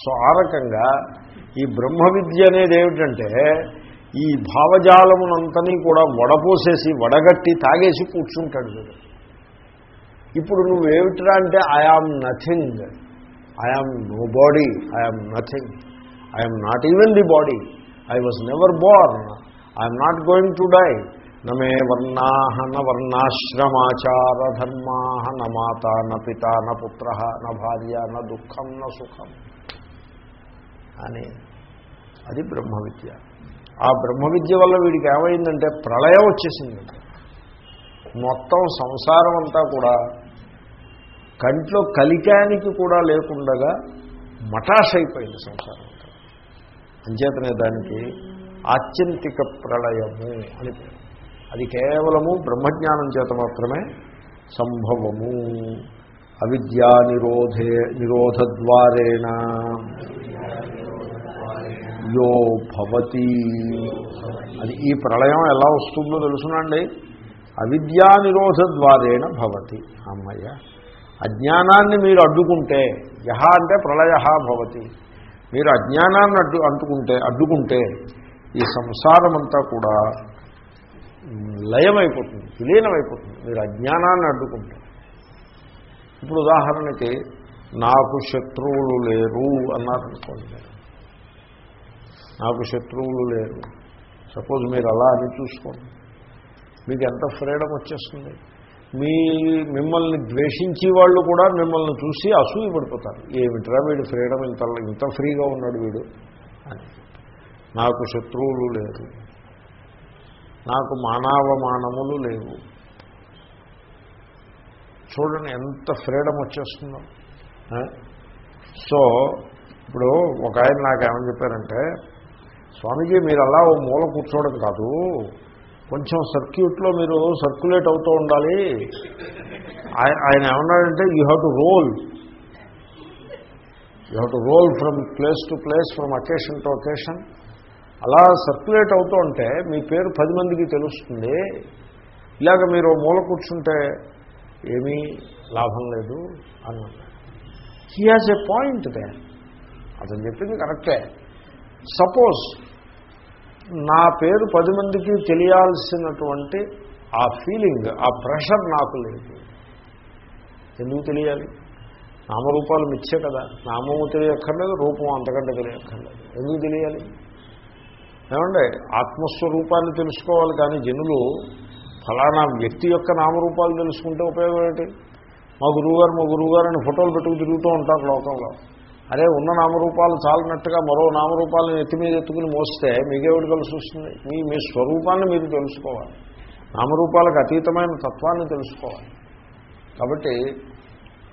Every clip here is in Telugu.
సో ఆ రకంగా ఈ బ్రహ్మ విద్య అనేది ఏమిటంటే ఈ భావజాలమునంతని కూడా వడపోసేసి వడగట్టి తాగేసి కూర్చుంటాడు వీడు ఇప్పుడు నువ్వేమిట్రా అంటే I am nothing I am nobody I am nothing I'm not even the body I was never born I'm not going to die నమే వర్ణాహ న వర్ణాశ్రమాచార ధర్మా న మాత న పిత న పుత్ర న భార్య న దుఃఖం న సుఖం అని. అది బ్రహ్మ విద్య. ఆ బ్రహ్మ విద్య వల్ల వీడికి ఏమైందంటే ప్రళయం వచ్చేసింది. మొత్తం సంసారం అంతా కూడా కంట్లో కలికానికి కూడా లేకుండగా మటాష్ అయిపోయింది సంసారం అంతా. అంచేతనే దానికి ఆత్యంతిక ప్రళయము అని అది కేవలము బ్రహ్మజ్ఞానం చేత మాత్రమే సంభవము. అవిద్యా నిరోధే నిరోధద్వారేణ. యో భవతి. అది ఈ ప్రళయం ఎలా వస్తుందో తెలుసునండి. అవిద్యా నిరోధ ద్వారేణ భవతి అమ్మయ్య. అజ్ఞానాన్ని మీరు అడ్డుకుంటే యహ అంటే ప్రళయ భవతి. మీరు అజ్ఞానాన్ని అడ్డు అంటుకుంటే అడ్డుకుంటే ఈ సంసారం అంతా కూడా లయమైపోతుంది విలీనమైపోతుంది. మీరు అజ్ఞానాన్ని అడ్డుకుంటే. ఇప్పుడు ఉదాహరణకి నాకు శత్రువులు లేరు అన్నారనుకోండి. నాకు శత్రువులు లేరు. సపోజ్ మీరు అలా అని చూసుకోండి. మీకు ఎంత ఫ్రీడమ్ వచ్చేస్తుంది? మీ మిమ్మల్ని ద్వేషించి వాళ్ళు కూడా మిమ్మల్ని చూసి అసూయ పడిపోతారు. ఏమిట్రా వీడు ఫ్రీడమ్ ఇంత ఇంత ఫ్రీగా ఉన్నాడు వీడు అని. నాకు శత్రువులు లేరు. నాకు మానవమానములు లేవు. చూడండి ఎంత ఫ్రీడమ్ వచ్చేస్తుందో. సో ఇప్పుడు ఒక ఆయన నాకేమని చెప్పారంటే స్వామీజీ మీరు అలా ఓ మూల కూర్చోవడం కాదు. కొంచెం సర్క్యూట్లో మీరు సర్క్యులేట్ అవుతూ ఉండాలి. ఆయన ఏమన్నాడంటే you have to roll you have to roll from place to place from occasion to occasion అలా సర్క్యులేట్ అవుతూ ఉంటే మీ పేరు పది మందికి తెలుస్తుంది. ఇలాగ మీరు మూల కూర్చుంటే ఏమీ లాభం లేదు అని హీ హాజ్ ఏ పాయింట్ దే అతను చెప్పింది కరెక్టే. సపోజ్ నా పేరు పది మందికి తెలియాల్సినటువంటి ఆ ఫీలింగ్ ఆ ప్రెషర్ నాకు లేదు. ఎందుకు తెలియాలి? నామరూపాలు మిచ్చే కదా. నామము తెలియక్కర్లేదు రూపం అంతకంటే తెలియక్కర్లేదు. ఎందుకు తెలియాలి? ఏమంటే ఆత్మస్వరూపాన్ని తెలుసుకోవాలి కానీ జనులు ఫలానా వ్యక్తి యొక్క నామరూపాలు తెలుసుకుంటే ఉపయోగం ఏంటి? మా గురువుగారు మా గురువుగారు అని ఫోటోలు పెట్టుకు తిరుగుతూ ఉంటారు లోకంలో. అరే ఉన్న నామరూపాలు చాలినట్టుగా మరో నామరూపాలను ఎత్తి మీద ఎత్తుకుని మోస్తే మీకేవిడు కలిసి వస్తుంది? మీ మీ స్వరూపాన్ని మీరు తెలుసుకోవాలి. నామరూపాలకు అతీతమైన తత్వాన్ని తెలుసుకోవాలి. కాబట్టి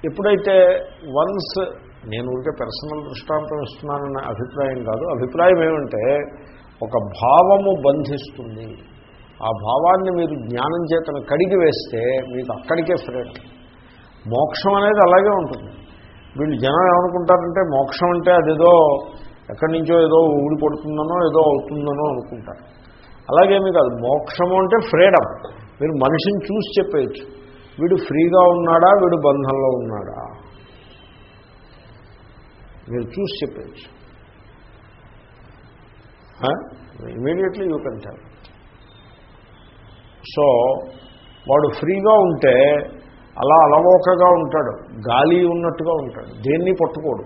ఎప్పుడైతే వన్స్ నేను ఊరికే పర్సనల్ దృష్టాంతం ఇస్తున్నానన్న అభిప్రాయం కాదు. అభిప్రాయం ఏమంటే ఒక భావము బంధిస్తుంది. ఆ భావాన్ని మీరు జ్ఞానం చేతను కడిగి వేస్తే మీకు అక్కడికే ఫ్రీడమ్ మోక్షం అనేది అలాగే ఉంటుంది. వీళ్ళు జనం ఏమనుకుంటారంటే మోక్షం అంటే అదేదో ఎక్కడి నుంచో ఏదో ఊడిపడుతుందనో ఏదో అవుతుందనో అనుకుంటారు. అలాగేమీ కాదు. మోక్షము అంటే ఫ్రీడమ్ మీరు మనిషిని చూసి చెప్పేయచ్చు. వీడు ఫ్రీగా ఉన్నాడా? వీడు బంధంలో ఉన్నాడా? మీరు చూసి చెప్పేయచ్చు. Immediately you can tell so వాడు ఫ్రీగా ఉంటే అలా అలవోకగా ఉంటాడు. గాలి ఉన్నట్టుగా ఉంటాడు. దేన్ని పట్టుకోడు.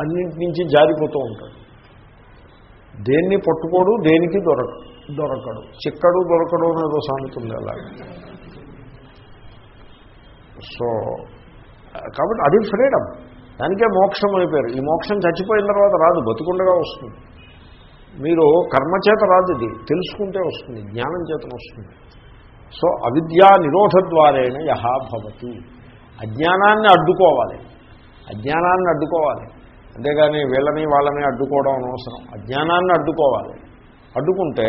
అన్నింటి నుంచి జారిపోతూ ఉంటాడు. దేన్ని పట్టుకోడు దేనికి దొరక దొరకడు. చిక్కడు దొరకడు అనేదో సామెత ఉంది అలాగే సో కాబట్టి అది ఫ్రీడమ్. దానికే మోక్షం అయిపోయారు ఈ మోక్షం చచ్చిపోయిన తర్వాత రాదు బతుకుండగా వస్తుంది. మీరు కర్మచేత రాదు ఇది. తెలుసుకుంటే వస్తుంది. జ్ఞానం చేత వస్తుంది. సో అవిద్యా నిరోధ ద్వారేణ యహా భవతి. అజ్ఞానాన్ని అడ్డుకోవాలి. అజ్ఞానాన్ని అడ్డుకోవాలి. అంతేగాని వీళ్ళని వాళ్ళని అడ్డుకోవడం అనవసరం. అజ్ఞానాన్ని అడ్డుకోవాలి. అడ్డుకుంటే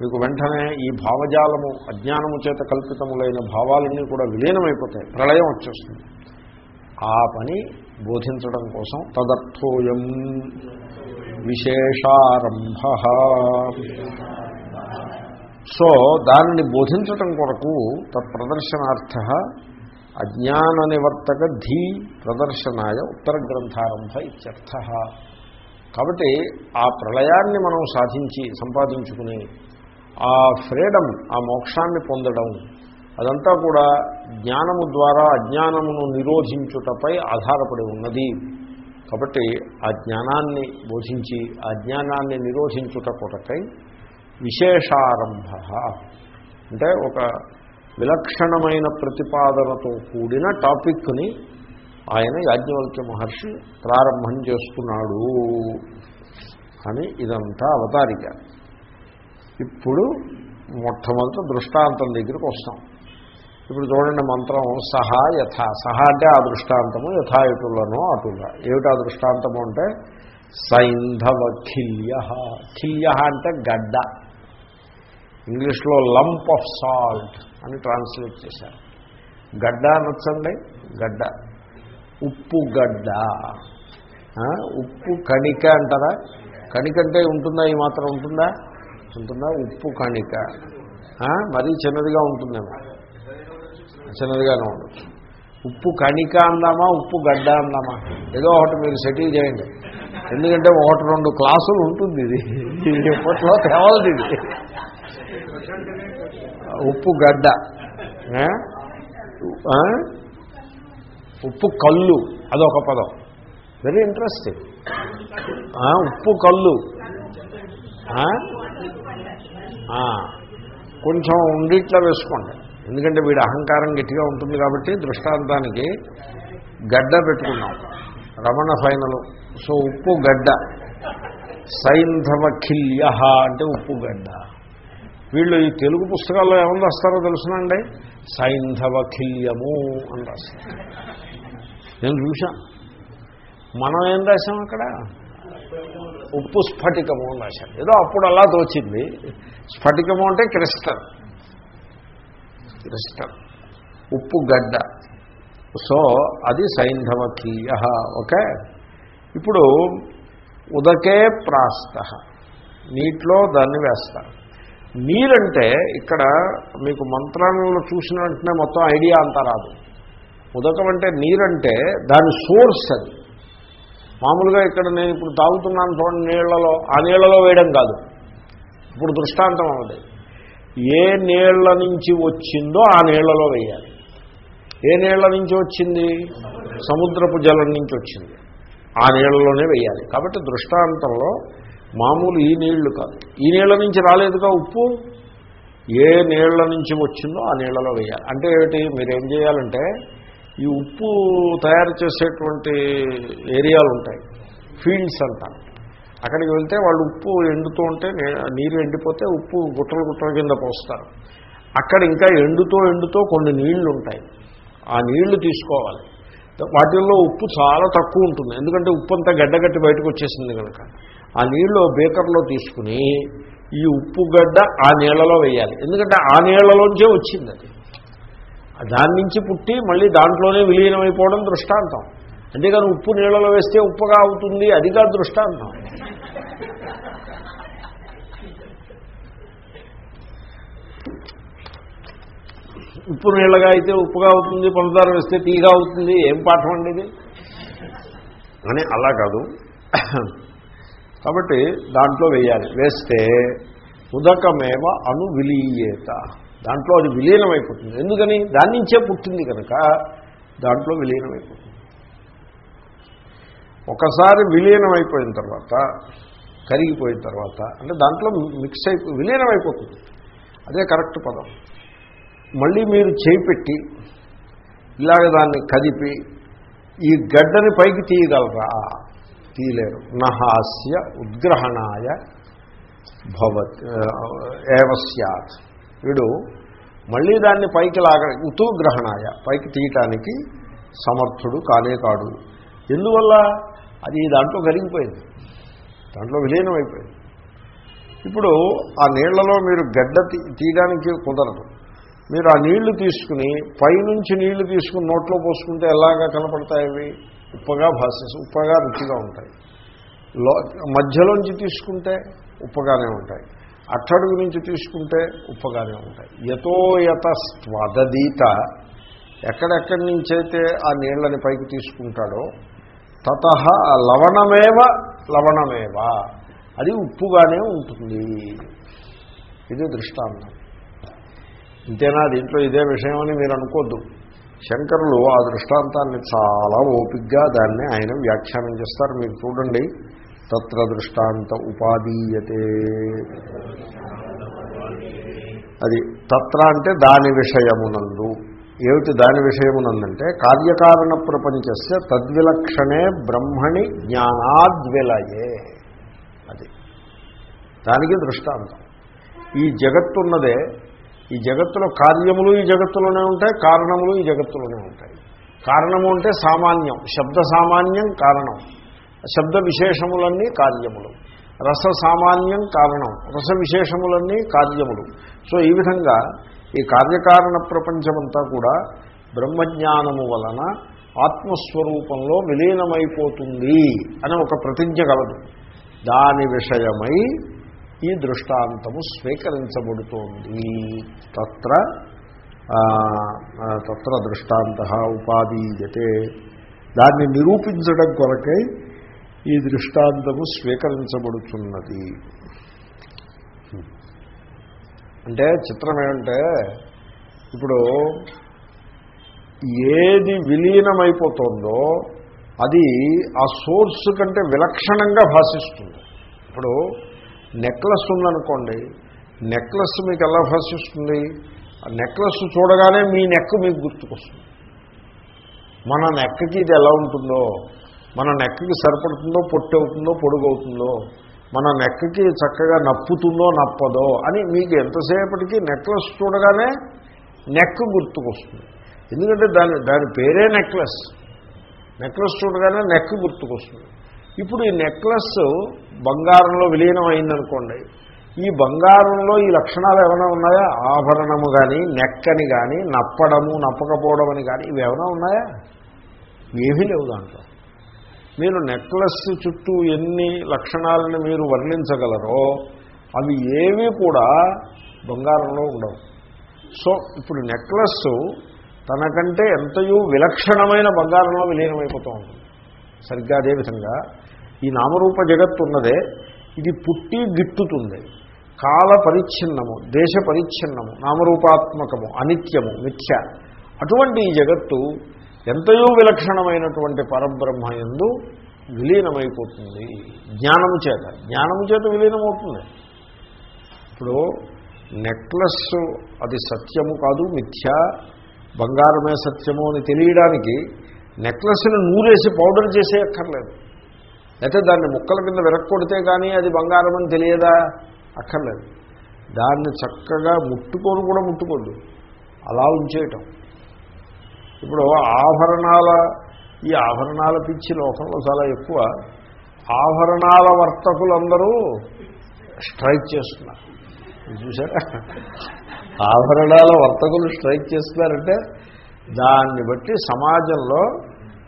మీకు వెంటనే ఈ భావజాలము అజ్ఞానము చేత కల్పితములైన భావాలన్నీ కూడా విలీనమైపోతాయి. ప్రళయం వచ్చేస్తుంది. ఆ పని బోధించడం కోసం తదర్థోయం. విశేషారంభ. సో దానిని బోధించటం కొరకు తత్ప్రదర్శనార్థ అజ్ఞాన నివర్తక ధీ ప్రదర్శనాయ ఉత్తర గ్రంథారంభ ఇత్యర్థ. కాబట్టి ఆ ప్రళయాన్ని మనం సాధించి సంపాదించుకుని ఆ ఫ్రీడమ్ ఆ మోక్షాన్ని పొందడం అదంతా కూడా జ్ఞానము ద్వారా అజ్ఞానమును నిరోధించుటపై ఆధారపడి ఉన్నది. కాబట్టి ఆ జ్ఞానాన్ని బోధించి ఆ జ్ఞానాన్ని నిరోధించుట కొరకై విశేషారంభ. అంటే ఒక విలక్షణమైన ప్రతిపాదనతో కూడిన టాపిక్ని ఆయన యాజ్ఞవల్క్య మహర్షి ప్రారంభం చేసుకున్నాడు అని ఇదంతా అవతారిక. ఇప్పుడు మొట్టమొదటి దృష్టాంతం దగ్గరికి వస్తాం. ఇప్పుడు చూడండి మంత్రం సహా యథ. సహా అంటే ఆ దృష్టాంతము యథాయుతులను అటుగా. ఆ దృష్టాంతము అంటే సైంధవ ఖిల్య. ఖిల్య అంటే గడ్డ. ఇంగ్లీష్లో లంప్ ఆఫ్ సాల్ట్ అని ట్రాన్స్లేట్ చేశారు. గడ్డ అనొచ్చండి? గడ్డ. ఉప్పు గడ్డ. ఉప్పు కణిక అంటారా? కణిక అంటే ఉంటుందా? ఈ మాత్రం ఉంటుందా? ఉంటుందా? ఉప్పు కణిక. మరీ చిన్నదిగా ఉంటుందేమో. చిన్నదిగానే ఉండొచ్చు. ఉప్పు కణిక అందామా? ఉప్పు గడ్డ అందామా? ఏదో ఒకటి మీరు సెటిల్ చేయండి. ఎందుకంటే ఒకటి రెండు క్లాసులు ఉంటుంది ఇది. ఇప్పట్లో ఎప్పట్లో ఇది ఉప్పు గడ్డ. ఉప్పు కళ్ళు. అదొక పదం. వెరీ ఇంట్రెస్టింగ్ ఉప్పు కళ్ళు. కొంచెం ఉండిట్లో వేసుకోండి. ఎందుకంటే వీడి అహంకారం గట్టిగా ఉంటుంది కాబట్టి దృష్టాంతానికి గడ్డ పెట్టుకున్నాం. రమణ ఫైనల్ సో ఉప్పు గడ్డ. సైంధవ ఖిల్య అంటే ఉప్పు గడ్డ. వీళ్ళు ఈ తెలుగు పుస్తకాల్లో ఏమని రాస్తారో తెలుసునండి? సైంధవఖిల్యము అని రాస్తారు. నేను చూశాను. మనం ఏం రాసాం అక్కడ? ఉప్పు స్ఫటికము అని రాశాం ఏదో అప్పుడు అలా తోచింది. స్ఫటికము అంటే క్రిస్టల్. క్రిస్టల్. ఉప్పు గడ్డ. సో అది సైంధవకీయ ఓకే? ఇప్పుడు ఉదకే ప్రాస్త. నీటిలో దాన్ని వేస్తారు. నీరంటే ఇక్కడ మీకు మంత్రాలలో చూసిన వెంటనే మొత్తం ఐడియా అంతా రాదు. ఉదకం అంటే నీరంటే దాని సోర్స్ అది. మామూలుగా ఇక్కడ నేను ఇప్పుడు తాగుతున్నాను చూడండి నీళ్ళలో ఆ నీళ్ళలో వేయడం కాదు. ఇప్పుడు దృష్టాంతం అవ్వదు. ఏ నీళ్ళ నుంచి వచ్చిందో ఆ నీళ్ళలో వేయాలి. ఏ నీళ్ళ నుంచి వచ్చింది? సముద్రపు జలం నుంచి వచ్చింది. ఆ నీళ్ళలోనే వేయాలి. కాబట్టి దృష్టాంతంలో మామూలు ఈ నీళ్ళు కాదు. ఈ నీళ్ళ నుంచి రాలేదుగా ఉప్పు? ఏ నీళ్ళ నుంచి వచ్చిందో ఆ నీళ్ళలో వేయాలి. అంటే ఏమిటి? మీరేం చేయాలంటే ఈ ఉప్పు తయారు చేసేటువంటి ఏరియాలు ఉంటాయి. ఫీల్డ్స్ అంటారు. అక్కడికి వెళ్తే వాళ్ళు ఉప్పు ఎండుతూ ఉంటే నీరు ఎండిపోతే ఉప్పు గుట్టలు గుట్టల కింద పోస్తారు. అక్కడ ఇంకా ఎండుతో ఎండుతో కొన్ని నీళ్ళు ఉంటాయి. ఆ నీళ్ళు తీసుకోవాలి. వాటిల్లో ఉప్పు చాలా తక్కువ ఉంటుంది. ఎందుకంటే ఉప్పు అంతా గడ్డగట్టి బయటకు వచ్చేసింది కనుక. ఆ నీళ్ళు బేకర్లో తీసుకుని ఈ ఉప్పు గడ్డ ఆ నీళ్ళలో వేయాలి. ఎందుకంటే ఆ నీళ్ళలోంచే వచ్చింది అది. దాని నుంచి పుట్టి మళ్ళీ దాంట్లోనే విలీనమైపోవడం దృష్టాంతం. అంతేకాని ఉప్పు నీళ్ళలో వేస్తే ఉప్పుగా అవుతుంది అది కాదు దృష్టాంతం. ఉప్పు నీళ్ళగా అయితే ఉప్పుగా అవుతుంది పంచదార వేస్తే తీగా అవుతుంది ఏం పాఠం అండి ఇది? అని అలా కాదు. కాబట్టి దాంట్లో వేయాలి. వేస్తే ఉదకమేవ అను విలీయేత దాంట్లో అది విలీనమైపోతుంది. ఎందుకని? దాని నుంచే పుట్టింది కనుక దాంట్లో విలీనమైపోతుంది. ఒకసారి విలీనమైపోయిన తర్వాత కరిగిపోయిన తర్వాత అంటే దాంట్లో మిక్స్ అయిపో విలీనమైపోతుంది. అదే కరెక్ట్ పదం. మళ్ళీ మీరు చేయి పెట్టి ఇలాగ దాన్ని కదిపి ఈ గడ్డని పైకి తీయగలరా? తీయలేరు నహాస్య ఉద్గ్రహణాయ భవత్ ఏవ స్యాత్. వీడు మళ్ళీ దాన్ని పైకి లాగ ఉతుగ్రహణాయ పైకి తీయటానికి సమర్థుడు కానే కాడు. ఎందువల్ల? అది దాంట్లో కరిగిపోయింది. దాంట్లో విలీనం అయిపోయింది ఇప్పుడు ఆ నీళ్ళలో మీరు గడ్డ తీ- తీయడానికి కుదరదు. మీరు ఆ నీళ్ళు తీసుకుని పైనుంచి నీళ్ళు తీసుకుని నోట్లో పోసుకుంటే ఎలాగా కనపడతాయి ఉప్పగా భాషిస్తాయి ఉప్పగా రుచిగా ఉంటాయి. లో మధ్యలోంచి తీసుకుంటే ఉప్పగానే ఉంటాయి. అట్టడుగు నుంచి తీసుకుంటే ఉప్పగానే ఉంటాయి. యతో యత స్వదీత ఎక్కడెక్కడి నుంచైతే ఆ నీళ్ళని పైకి తీసుకుంటాడో తత లవణమేవ లవణమేవ. అది ఉప్పుగానే ఉంటుంది. ఇది దృష్టాంతం. ఇంతేనా? దీంట్లో ఇదే విషయం అని మీరు అనుకోద్దు. శంకరులు ఆ దృష్టాంతాన్ని చాలా ఓపిగ్గా దాన్ని ఆయన వ్యాఖ్యానం చేస్తారు. మీరు చూడండి. తత్ర దృష్టాంత ఉపాదీయతే. అది తత్ర అంటే దాని విషయమునందు. ఏమిటి దాని విషయమునందంటే కార్యకారణ ప్రపంచస్య తద్విలక్షణే బ్రహ్మణి జ్ఞానాద్విలయే. అది దానికి దృష్టాంతం. ఈ జగత్తున్నదే ఈ జగత్తులో కార్యములు ఈ జగత్తులోనే ఉంటాయి కారణములు ఈ జగత్తులోనే ఉంటాయి. కారణము అంటే సామాన్యం శబ్ద సామాన్యం కారణం. శబ్ద విశేషములన్నీ కార్యములు. రస సామాన్యం కారణం రస విశేషములన్నీ కార్యములు. సో ఈ విధంగా ఈ కార్యకారణ ప్రపంచమంతా కూడా బ్రహ్మజ్ఞానము వలన ఆత్మస్వరూపంలో విలీనమైపోతుంది అని ఒక ప్రతిజ్ఞ కలదు దాని విషయమై ఈ దృష్టాంతము స్వీకరించబడుతోంది. తత్ర తత్ర దృష్టాంత ఉపాదీయతే. దాన్ని నిరూపించడం కొరకై ఈ దృష్టాంతము స్వీకరించబడుతున్నది. అంటే చిత్రం ఏమంటే ఇప్పుడు ఏది విలీనమైపోతుందో అది ఆ సోర్స్ కంటే విలక్షణంగా భాషిస్తుంది. ఇప్పుడు నెక్లెస్ ఉందనుకోండి నెక్లెస్ మీకు ఎలా భాషిస్తుంది ఆ నెక్లెస్ చూడగానే మీ నెక్ మీకు గుర్తుకొస్తుంది. మన నెక్కకి ఇది ఎలా ఉంటుందో మన నెక్కకి సరిపడుతుందో పొట్టి అవుతుందో మన నెక్కకి చక్కగా నప్పుతుందో నప్పదో అని మీకు ఎంతసేపటికి నెక్లెస్ చూడగానే నెక్ గుర్తుకొస్తుంది. ఎందుకంటే దాని దాని పేరే నెక్లెస్. నెక్లెస్ చూడగానే నెక్ గుర్తుకొస్తుంది. ఇప్పుడు ఈ నెక్లెస్ బంగారంలో విలీనం అయిందనుకోండి ఈ బంగారంలో ఈ లక్షణాలు ఏమైనా ఉన్నాయా? ఆభరణము కానీ నెక్కని కానీ నప్పడము నప్పకపోవడం అని కానీ ఇవి ఏమైనా ఉన్నాయా? ఏమీ లేవు దాంట్లో. మీరు నెక్లెస్ చుట్టూ ఎన్ని లక్షణాలను మీరు వర్ణించగలరో అవి ఏవి కూడా బంగారంలో ఉండవు. సో ఇప్పుడు నెక్లెస్ తనకంటే ఎంతయూ విలక్షణమైన బంగారంలో విలీనమైపోతూ ఉంటుంది. సరిగ్గా అదేవిధంగా ఈ నామరూప జగత్తు ఉన్నదే ఇది పుట్టి గిట్టుతుంది. కాల పరిచ్ఛిన్నము దేశ పరిచ్ఛిన్నము నామరూపాత్మకము అనిత్యము మిథ్య. అటువంటి ఈ జగత్తు ఎంతయో విలక్షణమైనటువంటి పరబ్రహ్మ ఎందు విలీనమైపోతుంది. జ్ఞానము చేత జ్ఞానము చేత విలీనమవుతుంది. ఇప్పుడు నెక్లెస్ అది సత్యము కాదు మిథ్య. బంగారమే సత్యము అని తెలియడానికి నెక్లెస్ని నూరేసి పౌడర్ చేసే అక్కర్లేదు అయితే దాన్ని ముక్కల కింద విరక్కొడితే కానీ అది బంగారం అని తెలియదా? అక్కర్లేదు. దాన్ని చక్కగా ముట్టుకొని కూడా ముట్టుకోద్దు. అలా ఉంచేయటం. ఇప్పుడు ఆభరణాల ఈ ఆభరణాల పిచ్చి లోకంలో చాలా ఎక్కువ. ఆభరణాల వర్తకులందరూ స్ట్రైక్ చేస్తున్నారు. చూసారా ఆభరణాల వర్తకులు స్ట్రైక్ చేస్తున్నారంటే దాన్ని బట్టి సమాజంలో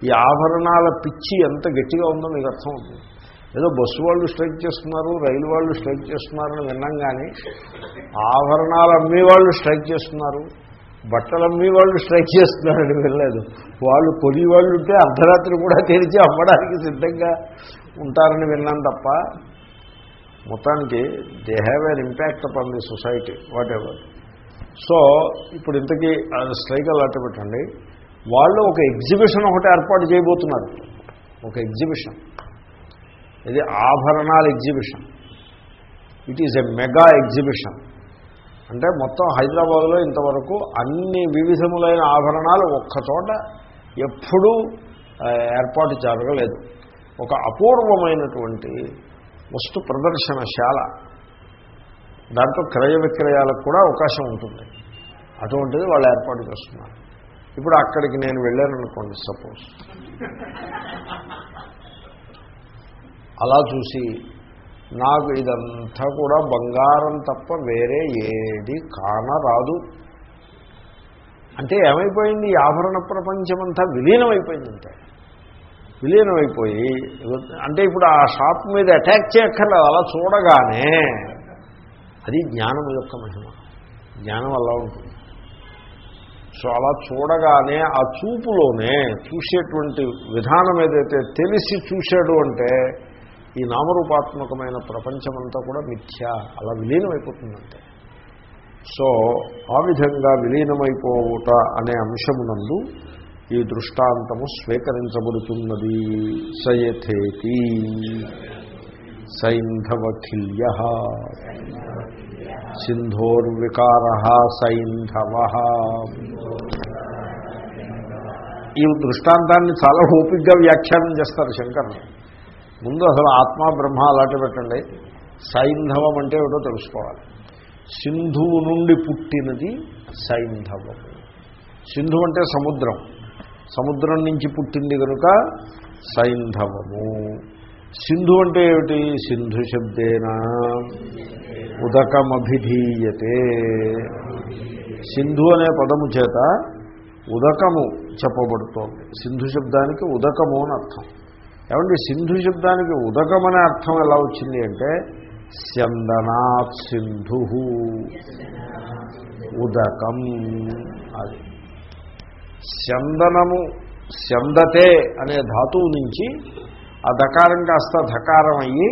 ఈ ఆభరణాల పిచ్చి ఎంత గట్టిగా ఉందో మీకు అర్థం అవుతుంది. ఏదో బస్సు వాళ్ళు స్ట్రైక్ చేస్తున్నారు రైలు వాళ్ళు స్ట్రైక్ చేస్తున్నారని విన్నాం కానీ ఆభరణాలు అమ్మే వాళ్ళు స్ట్రైక్ చేస్తున్నారు బట్టలు అమ్మే వాళ్ళు స్ట్రైక్ చేస్తున్నారని వినలేదు. వాళ్ళు కొని వాళ్ళు ఉంటే అర్ధరాత్రి కూడా తెరిచి అమ్మడానికి సిద్ధంగా ఉంటారని విన్నాను తప్ప మొత్తానికి they have an impact upon the society whatever so ఇప్పుడు ఇంతకీ స్ట్రైక్ అలాంటి పెట్టండి. వాళ్ళు ఒక ఎగ్జిబిషన్ ఒకటి ఏర్పాటు చేయబోతున్నారు. ఒక ఎగ్జిబిషన్. ఇది ఆభరణాల exhibition. It is a mega exhibition అంటే మొత్తం హైదరాబాద్లో ఇంతవరకు అన్ని వివిధములైన ఆభరణాలు ఒక్కచోట ఎప్పుడూ ఏర్పాటు జరగలేదు. ఒక అపూర్వమైనటువంటి వస్తు ప్రదర్శనశాల. దాంట్లో క్రయ విక్రయాలకు కూడా అవకాశం ఉంటుంది. అటువంటిది వాళ్ళు ఏర్పాటు చేస్తున్నారు. ఇప్పుడు అక్కడికి నేను వెళ్ళాను అనుకోండి సపోజ్ అలా చూసి నాకు ఇదంతా కూడా బంగారం తప్ప వేరే ఏది కానరాదు. అంటే ఏమైపోయింది? ఈ ఆభరణ ప్రపంచమంతా విలీనమైపోయిందంటే. విలీనమైపోయి అంటే ఇప్పుడు ఆ షాప్ మీద అటాక్ చేయక్కర్లేదు అలా చూడగానే అది జ్ఞానం యొక్క మహిమ. జ్ఞానం అలా ఉంటుంది. సో అలా చూడగానే ఆ చూపులోనే చూసేటువంటి విధానం ఏదైతే తెలిసి చూశాడు అంటే ఈ నామరూపాత్మకమైన ప్రపంచమంతా కూడా మిథ్య అలా విలీనమైపోతుందంటే. సో ఆ విధంగా విలీనమైపోవుట అనే అంశమునందు ఈ దృష్టాంతము స్వీకరించబడుతున్నది. సయథేతి సైంధవఖిల్య సింధోర్వికార సైంధవ ఈ దృష్టాంతాన్ని చాలా ఓపికగా వ్యాఖ్యానం చేస్తారు శంకర్లు. ముందు అసలు ఆత్మ బ్రహ్మ అలాంటి పెట్టండి. సైంధవం అంటే ఏమిటో తెలుసుకోవాలి. సింధువు నుండి పుట్టినది సైంధవము సింధు అంటే సముద్రం. సముద్రం నుంచి పుట్టింది కనుక సైంధవము. సింధు అంటే ఏమిటి? సింధు శబ్దేనా. ఉదకమభిధీయతే. సింధు అనే పదము చేత ఉదకము చెప్పబడుతోంది. సింధు శబ్దానికి ఉదకము అని అర్థం. ఏమండి? సింధు శబ్దానికి ఉదకం అనే అర్థం ఎలా వచ్చింది అంటే స్యందనాత్ సింధు ఉదకం అది. స్యందనము స్యందతే అనే ధాతువు నుంచి ఆ దకారం కాస్త ధకారం అయ్యి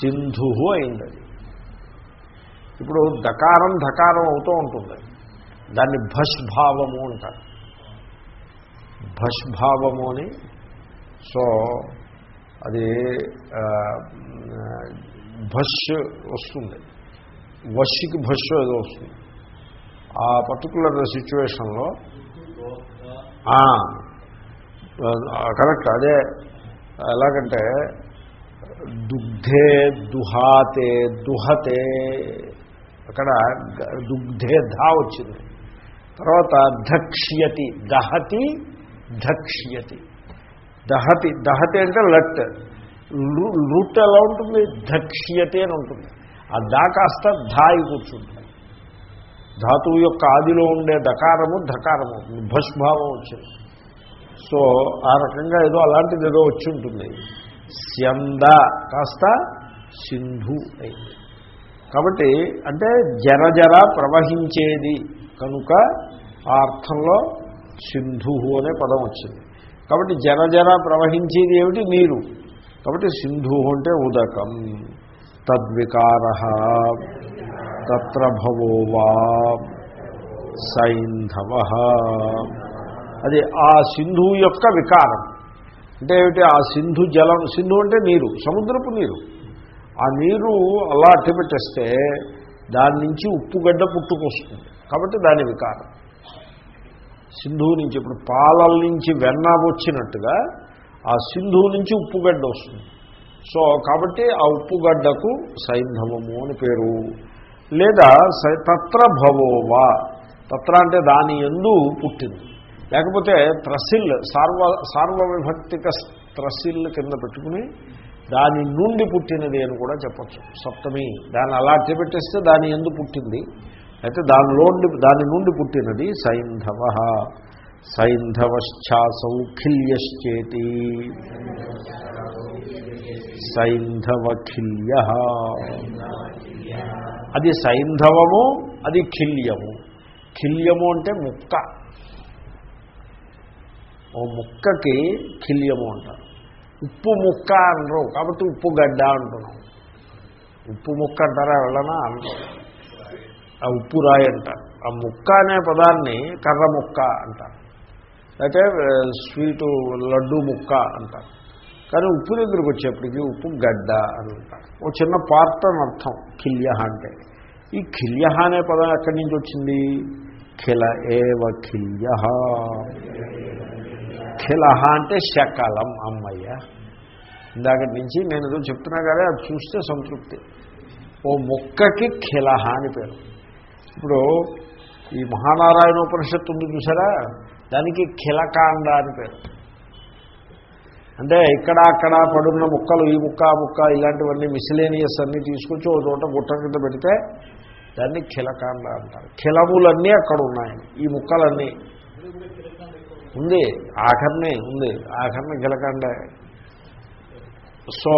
సింధు అయింది. ఇప్పుడు దకారం ధకారం అవుతూ ఉంటుంది. దాన్ని భష్భావము అంటారు. భష్భావము అని సో అది భష్ వస్తుంది. వష్కి భష్ ఏదో వస్తుంది. ఆ పర్టికులర్ సిచ్యువేషన్లో కరెక్ట్ అదే ఎలాగంటే దుగ్ధే దుహాతే దుహతే అక్కడ దుగ్ధే ధా వచ్చింది. తర్వాత ధక్ష్యతి దహతి ధక్ష్యతి. దహతి దహతి అంటే లట్. లుట్ ఎలా ఉంటుంది? ధక్ష్యతి అని ఉంటుంది. ఆ దా కాస్త ధాయి కూర్చుంటుంది ధాతువు యొక్క ఆదిలో ఉండే దకారము ధకారము భస్భావం వచ్చింది. సో ఆ రకంగా ఏదో అలాంటిది ఏదో వచ్చి ఉంటుంది. స్యంద కాస్త సింధు అయింది. కాబట్టి అంటే జరజర ప్రవహించేది. కనుక ఆ అర్థంలో సింధు అనే పదం వచ్చింది. కాబట్టి జరజర ప్రవహించేది ఏమిటి? నీరు. కాబట్టి సింధు అంటే ఉదకం. తద్వికార. వా. భవోవా సైంధవ. అది ఆ సింధు యొక్క వికారం. అంటే ఏమిటి? ఆ సింధు జలం. సింధు అంటే నీరు. సముద్రపు నీరు. ఆ నీరు అలా అట్టిపెట్టేస్తే దాని నుంచి ఉప్పుగడ్డ పుట్టుకొస్తుంది. కాబట్టి దాని వికారం. సింధు నుంచి ఇప్పుడు పాలల నుంచి వెన్న వచ్చినట్టుగా ఆ సింధువు నుంచి ఉప్పుగడ్డ వస్తుంది. సో కాబట్టి ఆ ఉప్పుగడ్డకు సైంధవము అని పేరు. లేదా తత్ర భవోవా తత్ర అంటే దాని ఎందు పుట్టింది. లేకపోతే త్రసిల్ సార్వ సార్వవిభక్తిక త్రసిల్ కింద పెట్టుకుని దాని నుండి పుట్టినది అని కూడా చెప్పచ్చు. సప్తమి. దాన్ని అలా పెట్టేస్తే దాని ఎందు పుట్టింది. అయితే దానిలో దాని నుండి పుట్టినది సైంధవ. సైంధవశ్చాసౌఖిల్యశ్చేతి. సైంధవఖిల్య. అది సైంధవము అది ఖిల్యము. ఖిల్యము అంటే ముక్క. ఓ ముక్కకి ఖిల్యము అంటారు. ఉప్పు ముక్క అంటారు. కాబట్టి ఉప్పు గడ్డ అంటున్నాం. ఉప్పు ముక్క అంటారా వెళ్ళనా అంటారు. ఆ ఉప్పు రాయి అంటారు ఆ ముక్క అనే పదాన్ని కర్ర ముక్క అంటారు. అయితే స్వీటు లడ్డు ముక్క అంటారు. కానీ ఉప్పు దగ్గరికి వచ్చేప్పటికి ఉప్పు గడ్డ అని అంటారు. ఓ చిన్న పార్ట్ అని అర్థం కిల్యహ అంటే. ఈ కిల్యహ అనే పదం ఎక్కడి నుంచి వచ్చింది? ఖిల ఏవ కిల్యహ ఖిలహ అంటే శకలం అమ్మయ్య. ఇందాకటి నుంచి నేను ఏదో చెప్తున్నా కానీ అది చూస్తే సంతృప్తి. ఓ మొక్కకి ఖిలహ అని పేరు. ఇప్పుడు ఈ మహానారాయణ ఉపనిషత్తు ఉంది చూసారా? దానికి ఖిలకాండ అని పేరు. అంటే ఇక్కడ అక్కడ పడున్న ముక్కలు ఈ ముక్క ముక్క ఇలాంటివన్నీ మిసిలేనియస్ అన్నీ తీసుకొచ్చి ఓ చోట గుట్ట కింద పెడితే దాన్ని ఖిలకాండ అంటారు. ఖిలములన్నీ అక్కడ ఉన్నాయి. ఈ ముక్కలన్నీ. ఉంది. ఆఖరిని ఉంది. ఆఖరిని గిలకండే సో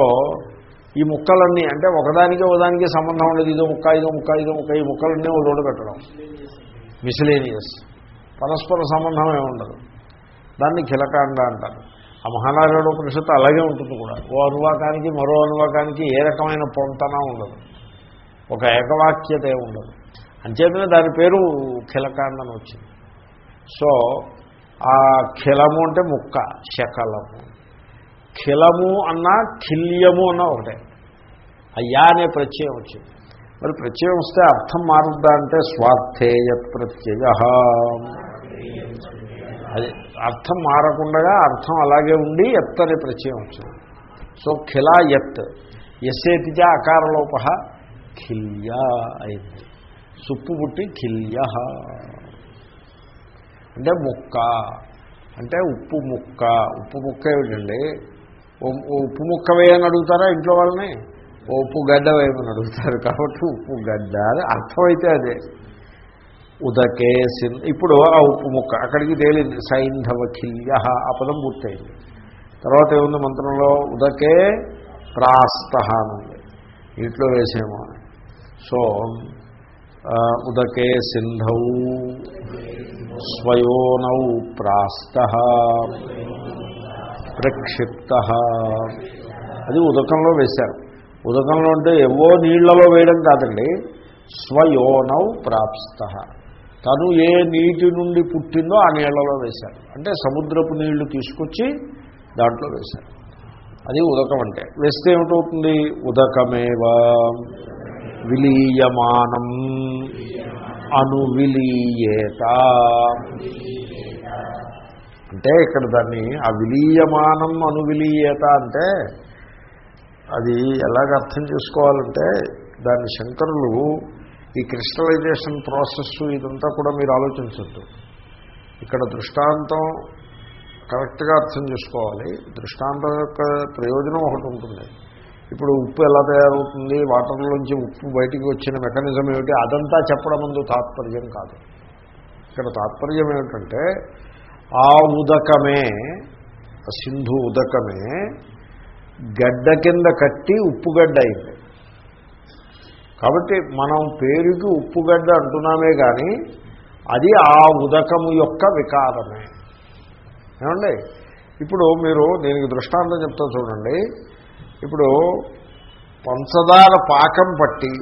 ఈ ముక్కలన్నీ అంటే ఒకదానికి ఒకదానికి సంబంధం ఉండదు. ఇదో ముక్క ఇదో ముక్క ఇదో ముక్క. ఈ ముక్కలన్నీ ఓ రోడ్డు పెట్టడం. మిసిలేనియస్ పరస్పర సంబంధం ఉండదు. దాన్ని కిలకాండ అంటారు. ఆ మహానారాయణ ఉపనిషత్తు అలాగే ఉంటుంది కూడా. ఓ అనువాకానికి మరో అనువాకానికి ఏ రకమైన పొంతన ఉండదు. ఒక ఏకవాక్యత ఉండదు. అంచేతనే దాని పేరు ఖిలకాండ అని వచ్చింది సో ఆ ఖిలము అంటే ముక్క శకలము. ఖిలము అన్నా ఖిల్యము అన్నా ఒకటే. అయ్యా అనే ప్రత్యయం వచ్చింది. మరి ప్రత్యయం వస్తే అర్థం మారుద్దా అంటే స్వార్థేయ ప్రత్యయ. అది అర్థం మారకుండా అర్థం అలాగే ఉండి ఎత్ అనే ప్రత్యయం వచ్చింది. సో ఖిలా ఎత్ ఎస్సేతిజ అకారలోప ఖిల్య అయింది. సుప్పు పుట్టి ఖిల్య. అంటే ముక్క. అంటే ఉప్పు ముక్క. ఉప్పు ముక్క ఏమిటండి? ఓ- ఉప్పు ముక్క వేయని అడుగుతారా ఇంట్లో వాళ్ళని? ఓ ఉప్పు గడ్డ వేయమని అడుగుతారు కాబట్టి ఉప్పు గడ్డ అని అర్థమైతే అదే. ఉదకే సిన్ ఇప్పుడు ఆ ఉప్పు ముక్క అక్కడికి తేలింది. సైంధవ కిల్య ఆ పదం పూర్తయింది. తర్వాత ఏముంది మంత్రంలో? ఉదకే ప్రాస్త అనుంది ఇంట్లో వేసేమో సో ఉదకే సింధౌ స్వయోనౌ ప్రాస్త. ప్రక్షిప్త. అది ఉదకంలో వేశారు. ఉదకంలో అంటే ఎవో నీళ్ళలో వేయడం కాదండి స్వయోనౌ ప్రాప్స్త. తను ఏ నీటి నుండి పుట్టిందో ఆ నీళ్ళలో వేశారు. అంటే సముద్రపు నీళ్ళు తీసుకొచ్చి దాంట్లో వేశారు. అది ఉదకం అంటే. వేస్తే ఏమిటవుతుంది? ఉదకమేవ విలీయమానం. అనువిలీయేత అంటే ఇక్కడ దాన్ని ఆ విలీయమానం అనువిలీయత అంటే అది ఎలాగ అర్థం చేసుకోవాలంటే దాన్ని శంకరులు ఈ క్రిస్టలైజేషన్ ప్రాసెస్ ఇదంతా కూడా మీరు ఆలోచించద్దు. ఇక్కడ దృష్టాంతం కరెక్ట్గా అర్థం చేసుకోవాలి. దృష్టాంతం యొక్క ప్రయోజనం ఒకటి ఉంటుంది. ఇప్పుడు ఉప్పు ఎలా తయారవుతుంది? వాటర్లోంచి ఉప్పు బయటికి వచ్చిన మెకానిజం ఏమిటి? అదంతా చెప్పడం ముందు తాత్పర్యం కాదు. ఇక్కడ తాత్పర్యం ఏమిటంటే ఆ ఉదకమే ఆ సింధు ఉదకమే గడ్డ కింద కట్టి ఉప్పుగడ్డ అయింది. కాబట్టి మనం పేరుకి ఉప్పుగడ్డ అంటున్నామే కానీ అది ఆ ఉదకము యొక్క వికారమే. ఏమండి? ఇప్పుడు మీరు దీనికి దృష్టాంతం చెప్తా చూడండి. ఇప్పుడు పంచదార పాకం పట్టి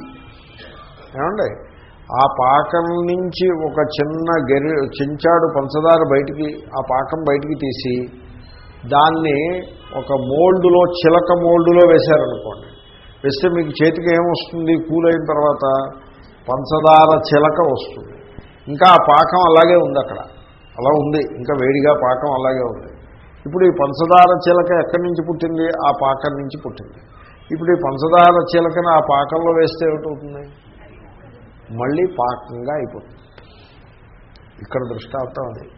ఏమండి? ఆ పాకం నుంచి ఒక చిన్న గెరి చెంచాడు పంచదార బయటికి ఆ పాకం బయటికి తీసి దాన్ని ఒక మోల్డ్లో చిలక మోల్డ్లో వేశారనుకోండి. వేస్తే మీకు చేతికి ఏమొస్తుంది? కూల్ అయిన తర్వాత పంచదార చిలక వస్తుంది. ఇంకా ఆ పాకం అలాగే ఉంది అక్కడ. అలా ఉంది. ఇంకా వేడిగా పాకం అలాగే ఉంది. ఇప్పుడు ఈ పంచదార చిలక ఎక్కడి నుంచి పుట్టింది? ఆ పాకం నుంచి పుట్టింది. ఇప్పుడు ఈ పంచదార చిలకను ఆ పాకంలో వేస్తే ఏమిటవుతుంది? మళ్ళీ పాకంగా అయిపోతుంది. ఇక్కడ దృష్టాంతం అది.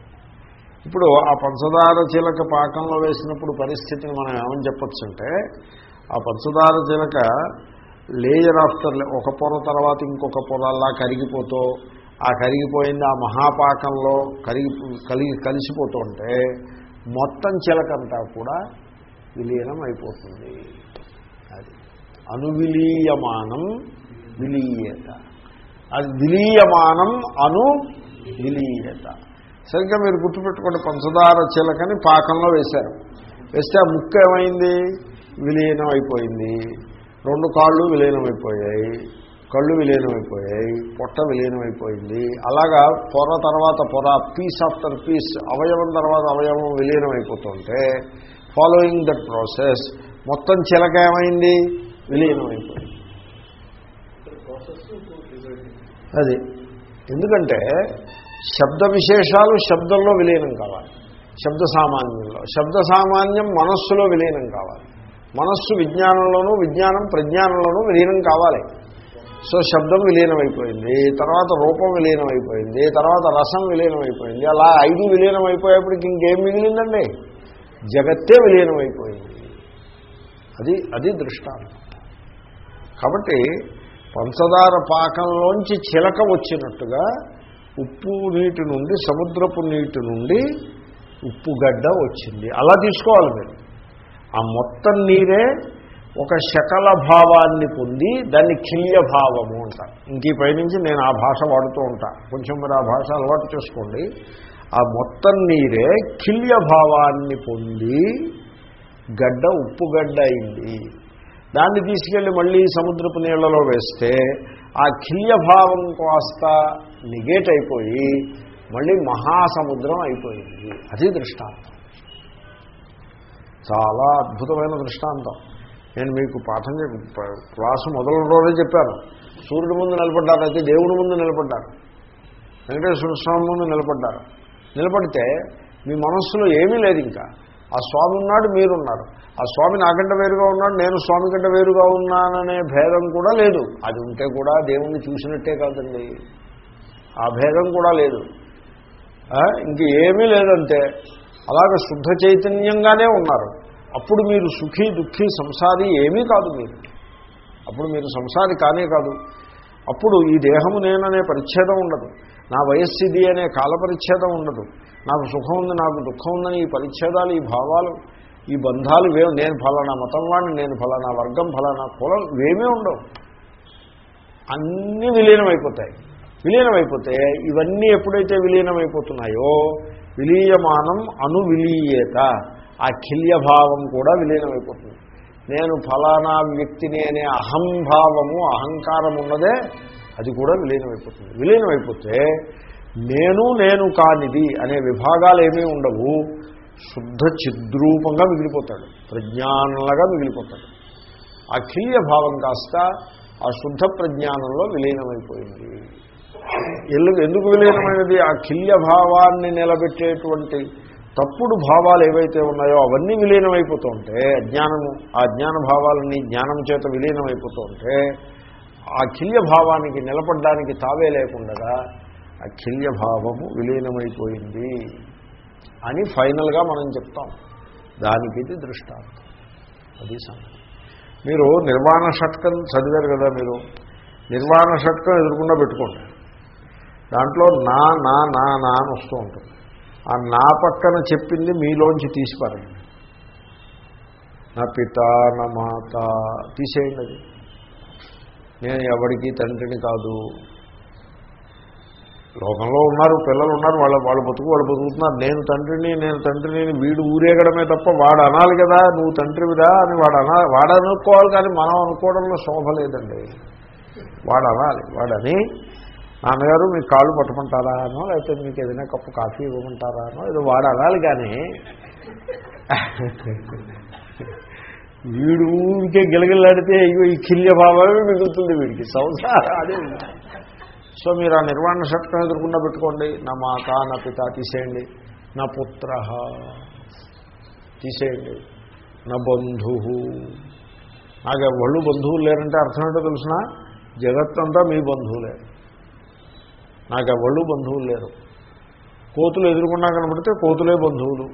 ఇప్పుడు ఆ పంచదార చిలక పాకంలో వేసినప్పుడు పరిస్థితిని మనం ఏమని చెప్పచ్చు అంటే ఆ పంచదార చిలక లేయర్ ఆఫ్టర్ ఒక పొర తర్వాత ఇంకొక పొరలా కరిగిపోతూ ఆ కరిగిపోయింది ఆ మహాపాకంలో కరిగి కలిగి కలిసిపోతూ ఉంటే మొత్తం చిలకంతా కూడా విలీనం అయిపోతుంది. అది. అనువిలీయమానం విలీయత. అది విలీయమానం అను విలీయత. సరిగ్గా మీరు గుర్తుపెట్టుకోండి పంచదార చిలకని పాకంలో వేశారు. వేస్తే ఆ ముక్క ఏమైంది? విలీనం అయిపోయింది రెండు కాళ్ళు విలీనమైపోయాయి కళ్ళు విలీనమైపోయాయి పొట్ట విలీనమైపోయింది. అలాగా పొర తర్వాత పొర పీస్ ఆఫ్టర్ పీస్ అవయవం తర్వాత అవయవం విలీనమైపోతుంటే ఫాలోయింగ్ దట్ ప్రాసెస్ మొత్తం చిలక ఏమైంది? విలీనమైపోయింది. అది. ఎందుకంటే శబ్ద విశేషాలు శబ్దంలో విలీనం కావాలి. శబ్ద సామాన్యంలో శబ్ద సామాన్యం మనస్సులో విలీనం కావాలి. మనస్సు విజ్ఞానంలోనూ విజ్ఞానం ప్రజ్ఞానంలోనూ విలీనం కావాలి. సో శబ్దం విలీనమైపోయింది తర్వాత రూపం విలీనమైపోయింది తర్వాత రసం విలీనమైపోయింది అలా ఐదు విలీనం అయిపోయేప్పటికి ఇంకేం మిగిలిందండి? జగత్తే విలీనమైపోయింది. అది అది దృష్టాంతం. కాబట్టి పంచదార పాకంలోంచి చిలక వచ్చినట్టుగా ఉప్పు నీటి నుండి సముద్రపు నీటి నుండి ఉప్పుగడ్డ వచ్చింది. అలా తీసుకోవాలి మీరు. ఆ మొత్తం నీరే ఒక శకల భావాన్ని పొంది దాన్ని కిల్య భావము అంటారు ఇంక ఈ పైనుంచి నేను ఆ భాష వాడుతూ ఉంటా. కొంచెం మీరు ఆ భాష అలవాటు చేసుకోండి. ఆ మొత్తం నీరే కిల్య భావాన్ని పొంది గడ్డ ఉప్పు గడ్డ అయింది. దాన్ని తీసుకెళ్ళి మళ్ళీ సముద్రపు నీళ్ళలో వేస్తే ఆ కిల్య భావం కాస్త నిగేట్ అయిపోయి మళ్ళీ మహాసముద్రం అయిపోయింది. అది దృష్టాంతం. చాలా అద్భుతమైన దృష్టాంతం. నేను మీకు పాఠం క్లాసు మొదల రోజే చెప్పాను. సూర్యుడి ముందు నిలబడ్డారు అయితే దేవుడి ముందు నిలబడ్డారు. వెంకటేశ్వర స్వామి ముందు నిలబడ్డారు. నిలబడితే మీ మనస్సులో ఏమీ లేదు ఇంకా. ఆ స్వామి ఉన్నాడు మీరున్నారు. ఆ స్వామి నాకంటే వేరుగా ఉన్నాడు నేను స్వామి కంటే వేరుగా ఉన్నాననే భేదం కూడా లేదు. అది ఉంటే కూడా దేవుణ్ణి చూసినట్టే కాదండి. ఆ భేదం కూడా లేదు. ఇంక ఏమీ లేదంటే అలాగే శుద్ధ చైతన్యంగానే ఉన్నారు. అప్పుడు మీరు సుఖీ దుఃఖీ సంసారి ఏమీ కాదు మీరు. అప్పుడు మీరు సంసారి కానే కాదు. అప్పుడు ఈ దేహము నేననే పరిచ్ఛేదం ఉండదు. నా వయస్సు ఇది అనే కాల పరిచ్ఛేదం ఉండదు. నాకు సుఖం ఉంది నాకు దుఃఖం ఉందని ఈ పరిచ్ఛేదాలు ఈ భావాలు ఈ బంధాలు వేవు నేను ఫలానా మతం వాడిని నేను ఫలానా వర్గం ఫలానా కులం వేమే ఉండవు. అన్నీ విలీనమైపోతాయి. విలీనమైపోతే ఇవన్నీ ఎప్పుడైతే విలీనమైపోతున్నాయో విలీయమానం అనువిలీయత ఆ కిల్యభావం కూడా విలీనమైపోతుంది. నేను ఫలానా వ్యక్తిని అనే అహంభావము అహంకారం ఉన్నదే అది కూడా విలీనమైపోతుంది. విలీనమైపోతే నేను నేను కానిది అనే విభాగాలు ఏమీ ఉండవు. శుద్ధ చిద్రూపంగా మిగిలిపోతాడు. ప్రజ్ఞానంలాగా మిగిలిపోతాడు. ఆ భావం కాస్త ఆ శుద్ధ ప్రజ్ఞానంలో విలీనమైపోయింది. ఎల్లు ఎందుకు విలీనమైనది? ఆ కిల్య భావాన్ని నిలబెట్టేటువంటి తప్పుడు భావాలు ఏవైతే ఉన్నాయో అవన్నీ విలీనమైపోతూ ఉంటే అజ్ఞానము ఆ జ్ఞాన భావాలన్నీ జ్ఞానం చేత విలీనమైపోతూ ఉంటే ఆ కిల్య భావానికి నిలబడడానికి తావే లేకుండా అఖిల్యభావము భావము విలీనమైపోయింది అని ఫైనల్గా మనం చెప్తాం. దానికి ఇది దృష్టాంతం. అది సంగతి. మీరు నిర్వాణ షట్కం చదివారు కదా మీరు? నిర్వాణ షట్కం ఎదురుకుండా పెట్టుకోండి. దాంట్లో నా నా నా నా అని వస్తూ ఉంటుంది. ఆ నా పక్కన చెప్పింది మీలోంచి తీసిపారండి నా పిత నా మాత తీసేయండి అది. నేను ఎవరికి తండ్రిని కాదు. లోకంలో ఉన్నారు పిల్లలు ఉన్నారు వాళ్ళ వాళ్ళు బతుకు వాళ్ళు బతుకుతున్నారు. నేను తండ్రిని నేను తండ్రిని వీడు ఊరేగడమే తప్ప వాడు అనాలి కదా నువ్వు తండ్రివిరా అని వాడు అనా వాడు అనుకోవాలి కానీ మనం అనుకోవడంలో శోభ లేదండి. వాడు అనాలి వాడని. నాన్నగారు మీకు కాళ్ళు పట్టమంటారా అనో లేకపోతే మీకు ఏదైనా కప్పు కాఫీ ఇవ్వమంటారా అనో ఏదో వాడు అనాలి కానీ. వీడు ఊరికే గిలగిలాడితే అయ్యో ఈ కిల్య భావమే మిగులుతుంది వీడికి. సంసారం అదే సో మీరు ఆ నిర్వాణ షట్కం ఎదుర్కొండా పెట్టుకోండి. నా మాత నా పిత తీసేయండి. నా పుత్ర తీసేయండి. నా బంధు నాకు ఎవళ్ళు బంధువులు లేరంటే అర్థం ఏంటో తెలిసిన? జగత్తంతా మీ బంధువులే. నాకు ఎవళ్ళు బంధువులు లేరు. కోతులు ఎదురుకుండా కనపడితే కోతులే బంధువులు.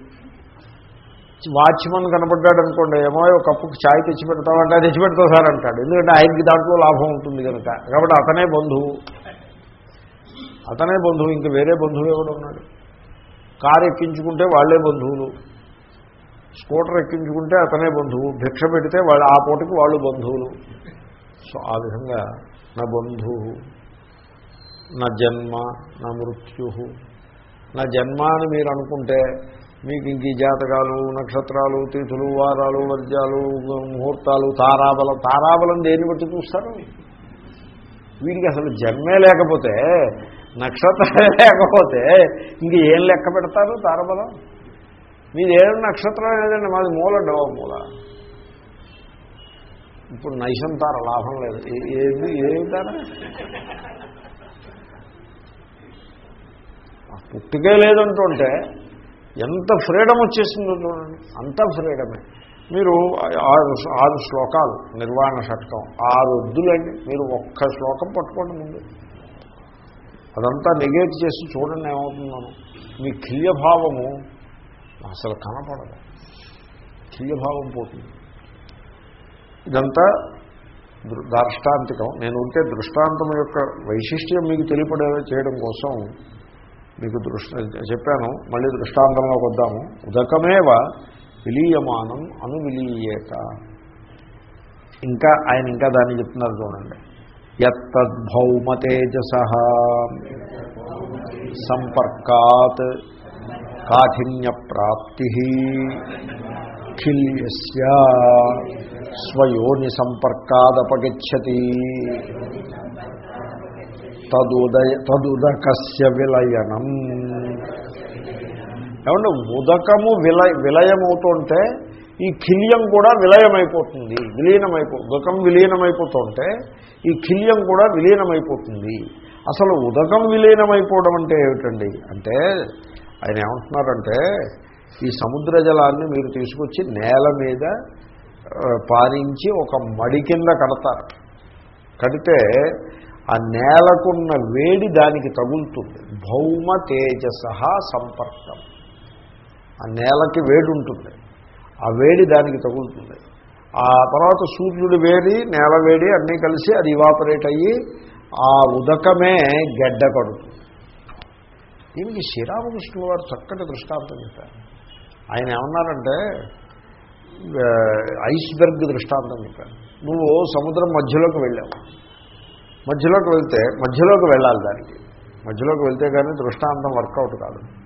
వాచ్మన్ కనపడ్డాడు అనుకోండి ఏమో ఒక కప్పుకి ఛాయ్ తెచ్చి పెడతామంటే తెచ్చి పెడతా సార్ అంటాడు. ఎందుకంటే ఆయనకి దాంట్లో లాభం ఉంటుంది కనుక. కాబట్టి అతనే బంధువు. అతనే బంధువు ఇంక వేరే బంధువు ఎవడు ఉన్నాడు? కారు ఎక్కించుకుంటే వాళ్ళే బంధువులు. స్కూటర్ ఎక్కించుకుంటే అతనే బంధువు. భిక్ష పెడితే వాళ్ళు ఆ పూటకి వాళ్ళు బంధువులు. సో ఆ విధంగా నా బంధువు నా జన్మ నా మృత్యు నా జన్మ అని మీరు అనుకుంటే మీకు ఇంక ఈ జాతకాలు నక్షత్రాలు తిథులు వారాలు వర్జాలు ముహూర్తాలు తారాబలం తారాబలం దేన్ని బట్టి చూస్తారు? వీడికి అసలు జన్మే లేకపోతే నక్షత్రం లేకపోతే ఇంక ఏం లెక్క పెడతారు తారబలం? మీది ఏం నక్షత్రం లేదండి మాది మూల డవ మూల. ఇప్పుడు నైషం తార లాభం లేదు. ఏది ఏమి తార? పుట్టుకే లేదంటుంటే ఎంత ఫ్రీడమ్ వచ్చేసిందో చూడండి. అంత ఫ్రీడమే. మీరు ఆరు ఆరు శ్లోకాలు నిర్వాణ షట్కం ఆరు వద్దులండి. మీరు ఒక్క శ్లోకం పట్టుకోండి ముందు. అదంతా నెగేట్ చేసి చూడండి ఏమవుతుందను. మీ కిల్యభావము అసలు కనపడదు. కిల్యభావం పోతుంది. ఇదంతా దృ- దార్ష్టాంతికం. నేను ఉంటే దృష్టాంతం యొక్క వైశిష్ట్యం మీకు తెలియపడే చేయడం కోసం మీకు దృష్ట చెప్పాను. మళ్ళీ దృష్టాంతంలోకి వద్దాము ఉదకమేవ విలీయమానం అనువిలీయేత. ఇంకా ఆయన ఇంకా దాన్ని చెప్తున్నారు చూడండి. యత్తద్భౌమతేజస. సంపర్కాత్ కాఠిన్య ప్రాప్తి ఖిల్యస్య స్వయోని సంపర్కాదపగచ్చతి. తదుదయ తదుదకస్య విలయనం. ఏమంటే ఉదకము విలయ విలయమవుతుంటే ఈ కిల్యం కూడా విలయమైపోతుంది విలీనమైపో ఉదకం విలీనమైపోతుంటే ఈ కిల్యం కూడా విలీనమైపోతుంది. అసలు ఉదకం విలీనమైపోవడం అంటే ఏమిటండి? అంటే ఆయన ఏమంటున్నారంటే ఈ సముద్ర జలాన్ని మీరు తీసుకొచ్చి నేల మీద పారించి ఒక మడి కింద కడతారు. కడితే ఆ నేలకున్న వేడి దానికి తగులుతుంది. భౌమ తేజస సంపర్కం. ఆ నేలకి వేడి ఉంటుంది ఆ వేడి దానికి తగులుతుంది. ఆ తర్వాత సూర్యుడు వేడి నేల వేడి అన్నీ కలిసి అది ఇవాపరేట్ అయ్యి ఆ ఉదకమే గడ్డ కడుతుంది. దీనికి శ్రీరామకృష్ణుల వారు చక్కటి దృష్టాంతం చెప్పారు. ఆయన ఏమన్నారంటే ఆ, ఐస్బెర్గ్ దృష్టాంతం చెప్పారు. నువ్వు సముద్రం మధ్యలోకి వెళ్ళావు. మధ్యలోకి వెళ్తే మధ్యలోకి వెళ్ళాలి దానికి. మధ్యలోకి వెళ్తే కానీ దృష్టాంతం వర్కౌట్ కాదు.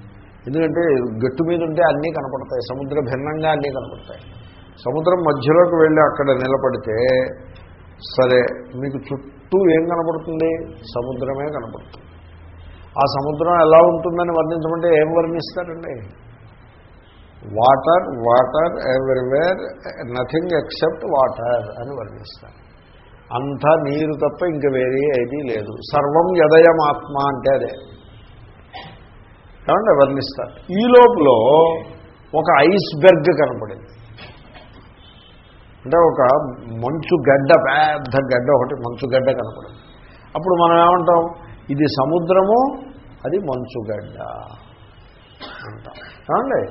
ఎందుకంటే గట్టు మీద ఉంటే అన్నీ కనపడతాయి సముద్ర భిన్నంగా అన్నీ కనపడతాయి. సముద్రం మధ్యలోకి వెళ్ళి అక్కడ నిలబడితే సరే మీకు చుట్టూ ఏం కనపడుతుంది? సముద్రమే కనపడుతుంది. ఆ సముద్రం ఎలా ఉంటుందని వర్ణించమంటే ఏం వర్ణిస్తారండి? Water water everywhere nothing except water అని వర్ణిస్తారు. అంతా నీరు తప్ప ఇంక వేరే ఏదీ లేదు. సర్వం యదయమాత్మ అంటే అదే. ఏమంటే వర్ణిస్తారు ఈ లోపల ఒక ఐస్ బెర్గ్ కనపడింది. అంటే ఒక మంచు గడ్డ పెద్ద గడ్డ ఒకటి మంచు గడ్డ కనపడింది. అప్పుడు మనం ఏమంటాం? ఇది సముద్రము అది మంచు గడ్డ అంటాం. ఏమండి?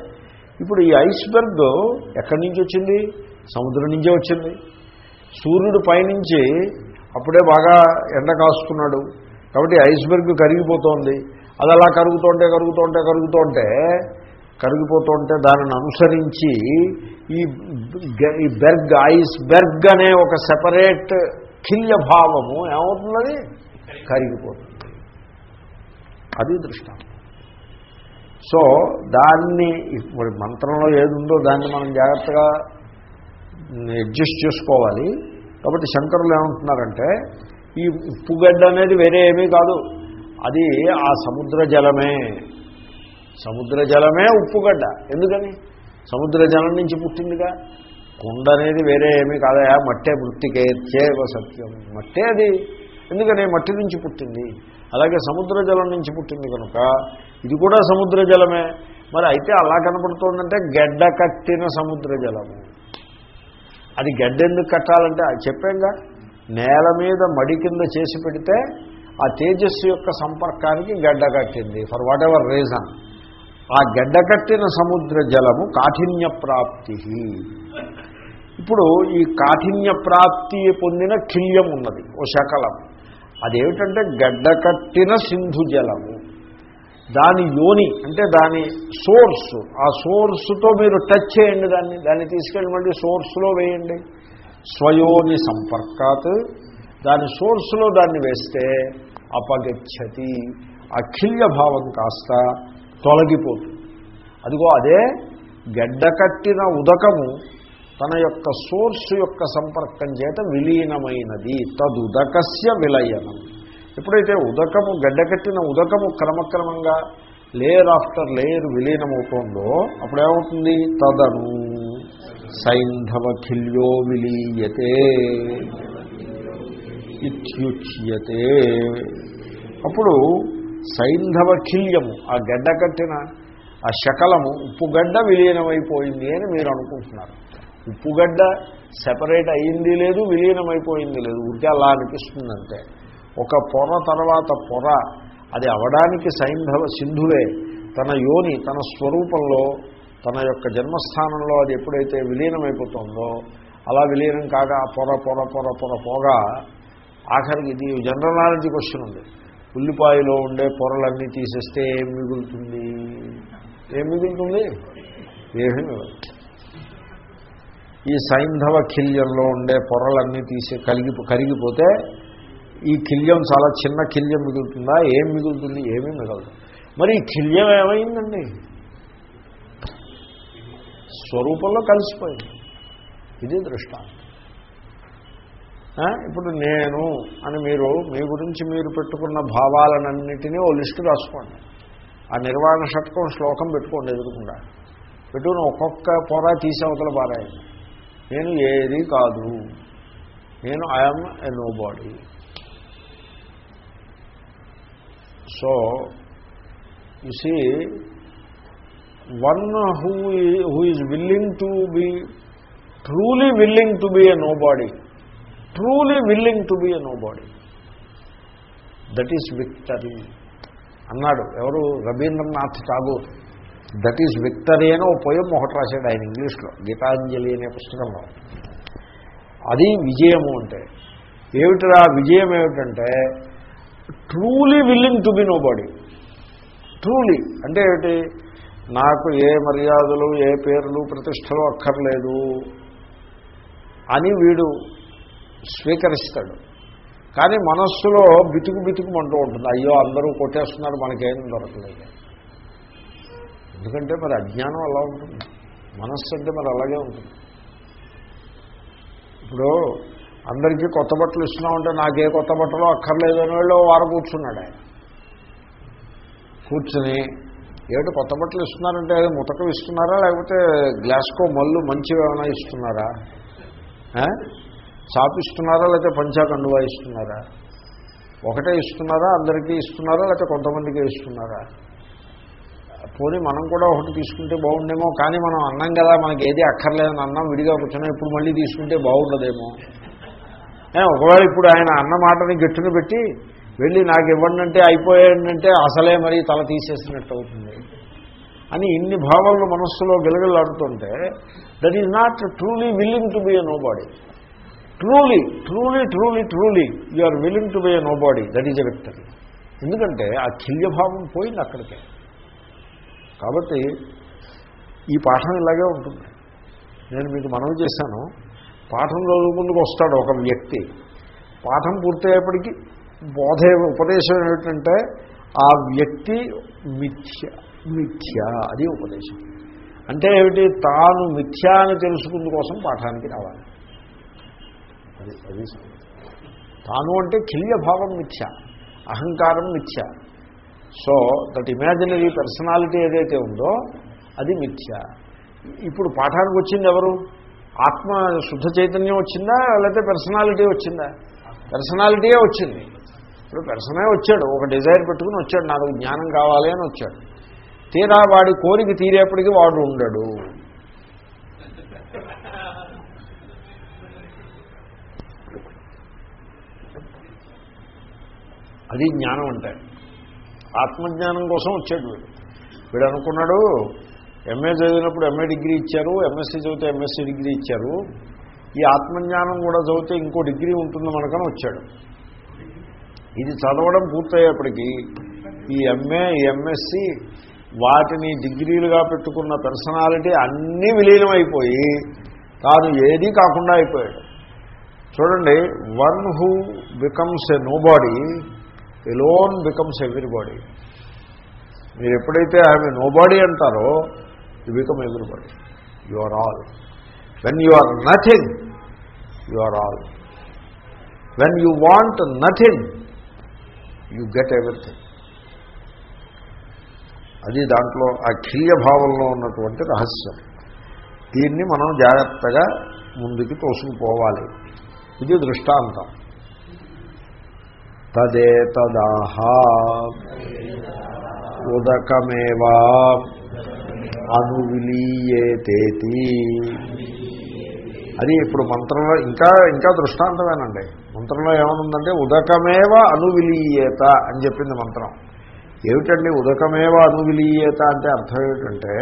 ఇప్పుడు ఈ ఐస్బెర్గ్ ఎక్కడి నుంచి వచ్చింది? సముద్రం నుంచే వచ్చింది. సూర్యుడు పైనుంచి అప్పుడే బాగా ఎండ కాస్తున్నాడు. కాబట్టి ఐస్బెర్గ్ కరిగిపోతోంది. అది అలా కరుగుతుంటే కరుగుతుంటే కరుగుతుంటే కరిగిపోతుంటే దానిని అనుసరించి ఈ ఈ బెర్గ్ ఐస్ బెర్గ్ అనే ఒక సెపరేట్ కిల్య భావము ఏమవుతున్నది కరిగిపోతుంది. అది దృష్టాంతం. సో దాన్ని ఇప్పుడు మంత్రంలో ఏదుందో దాన్ని మనం జాగ్రత్తగా అడ్జస్ట్ చేసుకోవాలి. కాబట్టి శంకరులు ఏమంటున్నారంటే ఈ ఉప్పుగడ్డ అనేది వేరే ఏమీ కాదు. అది ఆ సముద్ర జలమే. సముద్ర జలమే ఉప్పుగడ్డ. ఎందుకని? సముద్ర జలం నుంచి పుట్టిందిగా. కుండ అనేది వేరే ఏమీ కాదయా మట్టే మృతికేత్యేవ సత్యం. మట్టే అది. ఎందుకని? మట్టి నుంచి పుట్టింది. అలాగే సముద్ర జలం నుంచి పుట్టింది కనుక ఇది కూడా సముద్ర జలమే. మరి అయితే అలా కనపడుతోందంటే గడ్డ కట్టిన సముద్ర జలము. అది గడ్డ ఎందుకు కట్టాలంటే అది చెప్పాంగా నేల మీద మడి కింద చేసి పెడితే ఆ తేజస్సు యొక్క సంపర్కానికి గడ్డ కట్టింది. ఫర్ వాట్ ఎవర్ రీజన్ ఆ గడ్డ కట్టిన సముద్ర జలము కాఠిన్య ప్రాప్తి ఇప్పుడు ఈ కాఠిన్య ప్రాప్తి పొందిన కిల్యం ఉన్నది ఓ శకలం. అదేమిటంటే గడ్డ కట్టిన సింధు జలము. దాని యోని అంటే దాని సోర్స్ ఆ సోర్స్తో మీరు టచ్ చేయండి దాన్ని దాన్ని తీసుకెళ్ళి మళ్ళీ సోర్స్లో వేయండి. స్వయోని సంపర్కాత్ దాని సోర్స్లో దాన్ని వేస్తే అపగచ్చతి. అఖిల్య భావం కాస్త తొలగిపోతుంది. అదిగో అదే గడ్డకట్టిన ఉదకము తన యొక్క సోర్స్ యొక్క సంపర్కం చేత విలీనమైనది. తదుదకస్య విలయనం. ఎప్పుడైతే ఉదకము గడ్డకట్టిన ఉదకము క్రమక్రమంగా లేయర్ ఆఫ్టర్ లేయర్ విలీనమవుతోందో అప్పుడేమవుతుంది? తదను. సైంధవఖిల్యో విలీయతే. ఇత్యుచ్యతే. అప్పుడు సైంధవఖిల్యము ఆ గడ్డ కట్టిన ఆ శకలము ఉప్పుగడ్డ విలీనమైపోయింది అని మీరు అనుకుంటున్నారు. ఉప్పుగడ్డ సెపరేట్ అయింది లేదు విలీనమైపోయింది లేదు. ఊరికే అలా అనిపిస్తుందంటే ఒక పొర తర్వాత పొర అది అవడానికి సైంధవ సింధువే. తన యోని తన స్వరూపంలో తన యొక్క జన్మస్థానంలో అది ఎప్పుడైతే విలీనమైపోతుందో అలా విలీనం కాగా పొర పొర పొర పొర పోగా ఆఖరికి ఇది జనరల్ నాలెడ్జ్ క్వశ్చన్ ఉంది. ఉల్లిపాయలో ఉండే పొరలన్నీ తీసేస్తే ఏం మిగులుతుంది? ఏం మిగులుతుంది? ఏమీ ఈ సైంధవ కిల్యంలో ఉండే పొరలన్నీ తీసి కలిగి కరిగిపోతే ఈ కిల్యం చాలా చిన్న కిల్యం మిగులుతుందా? ఏం మిగులుతుంది? ఏమీ మిగలదు. మరి ఈ కిల్యం ఏమైందండి? స్వరూపంలో కలిసిపోయింది. ఇది దృష్టాంతం. ఇప్పుడు నేను అని మీరు మీ గురించి మీరు పెట్టుకున్న భావాలన్నింటినీ ఓ లిస్టు రాసుకోండి. ఆ నిర్వాణ షట్కం శ్లోకం పెట్టుకోండి ఎదురుకుండా. పెట్టుకుని ఒక్కొక్క పొర తీసేవతల బారాయండి నేను ఏది కాదు. నేను I'm a nobody so you see one who who is willing to be truly willing to be a nobody truly willing to be a nobody that is victory అన్నాడు. ఎవరు? Rabindranath Tagore. That is victory అని ఓ పొయ్యం ఒకటి రాశాడు ఆయన ఇంగ్లీష్లో. గీతాంజలి అనే పుస్తకంలో. అది విజయము అంటే. ఏమిటిరా? విజయం ఏమిటంటే truly willing to be nobody truly అంటే ఏమిటి? నాకు ఏ మర్యాదలు ఏ పేర్లు ప్రతిష్టలు అక్కర్లేదు అని వీడు స్వీకరిస్తాడు. కానీ మనస్సులో బితుకు బితుకుమంటూ ఉంటుంది. అయ్యో అందరూ కొట్టేస్తున్నారు మనకేం దొరకలేదు. ఎందుకంటే మరి అజ్ఞానం అలా ఉంటుంది. మనస్సు అంటే మరి అలాగే ఉంటుంది. ఇప్పుడు అందరికీ కొత్త బట్టలు ఇస్తున్నామంటే నాకే కొత్త బట్టలు అక్కర్లేదు అని వాళ్ళు వారు కూర్చున్నాడు ఆయన. కూర్చుని ఏమిటి కొత్త బట్టలు ఇస్తున్నారంటే అది ముతకం ఇస్తున్నారా లేకపోతే గ్లాస్కో మళ్ళు మంచివి ఏమైనా ఇస్తున్నారా? ఆ? ఇస్తున్నారా లేకపోతే పంచాకండువా ఇస్తున్నారా ఒకటే ఇస్తున్నారా? అందరికీ ఇస్తున్నారా? లేకపోతే కొంతమందికి ఇస్తున్నారా పోనీ మనం కూడా ఒకటి తీసుకుంటే బాగుండేమో కానీ మనం అన్నాం కదా మనకి ఏది అక్కర్లేదని అన్నం విడిగా కూర్చున్నా ఇప్పుడు మళ్ళీ తీసుకుంటే బాగుండదేమో. ఒకవేళ ఇప్పుడు ఆయన అన్న మాటని గట్టును పెట్టి వెళ్ళి నాకు ఇవ్వండి అంటే అయిపోయాడంటే అసలే మరి తల తీసేసినట్టు అవుతుంది. అని ఇన్ని భావాలు మనస్సులో గెలగలాడుతుంటే that is not truly willing to be a nobody truly truly truly truly you are willing to be a nobody that is a victory ఎందుకంటే ఆ కిల్యభావం పోయింది అక్కడికే. కాబట్టి ఈ పాఠం ఇలాగే ఉంటుంది. నేను మీకు మనవి చేశాను. పాఠం ముందుకు వస్తాడు ఒక వ్యక్తి. పాఠం పూర్తయ్యేప్పటికీ బోధ ఉపదేశం ఏమిటంటే ఆ వ్యక్తి మిథ్య మిథ్య అది ఉపదేశం. అంటే ఏమిటి? తాను మిథ్య అని తెలుసుకుందు కోసం పాఠానికి రావాలి. అది అది తాను అంటే కిల్యభావం మిథ్య అహంకారం మిథ్య. సో దట్ ఇమాజినరీ పర్సనాలిటీ ఏదైతే ఉందో అది మిథ్య. ఇప్పుడు పాఠానికి వచ్చింది ఎవరు? ఆత్మ శుద్ధ చైతన్యం వచ్చిందా లేకపోతే పర్సనాలిటీ వచ్చిందా? పర్సనాలిటీయే వచ్చింది? ఇప్పుడు పర్సనే వచ్చాడు ఒక డిజైర్ పెట్టుకుని వచ్చాడు నాకు జ్ఞానం కావాలి అని వచ్చాడు. తీరా వాడి కోరిక తీరేపటికి వాడు ఉండడు. అది జ్ఞానం అంటే. ఆత్మజ్ఞానం కోసం వచ్చాడు వీడు. వీడు అనుకున్నాడు ఎంఏ చదివినప్పుడు ఎంఏ డిగ్రీ ఇచ్చారు ఎంఎస్సీ చదివితే ఎంఎస్సీ డిగ్రీ ఇచ్చారు. ఈ ఆత్మజ్ఞానం కూడా చదివితే ఇంకో డిగ్రీ ఉంటుంది మనకని వచ్చాడు. ఇది చదవడం పూర్తయ్యేప్పటికీ ఈ ఎంఏ ఈ ఎంఎస్సి వాటిని డిగ్రీలుగా పెట్టుకున్న పర్సనాలిటీ అన్నీ విలీనమైపోయి తాను ఏదీ కాకుండా అయిపోయాడు. చూడండి one who becomes a nobody alone becomes everybody. మీరు ఎప్పుడైతే ఆమె నో బాడీ అంటారో you become everybody. You are all. When you are nothing you are all. When you want nothing you get everything. అది దాంట్లో ఆ కిల్య భావంలో ఉన్నటువంటి రహస్యం. దీన్ని మనం జాగ్రత్తగా ముందుకు తోసుకుపోవాలి. ఇది దృష్టాంతం. తదేతదాహ. ఉదకమేవా అనువిలీయేతేతి. అది ఇప్పుడు మంత్రంలో ఇంకా ఇంకా దృష్టాంతమేనండి. మంత్రంలో ఏమనుందంటే ఉదకమేవ అనువిలీయేత అని చెప్పింది మంత్రం. ఏమిటండి ఉదకమేవ అనువిలీయేత అంటే అర్థం ఏమిటంటే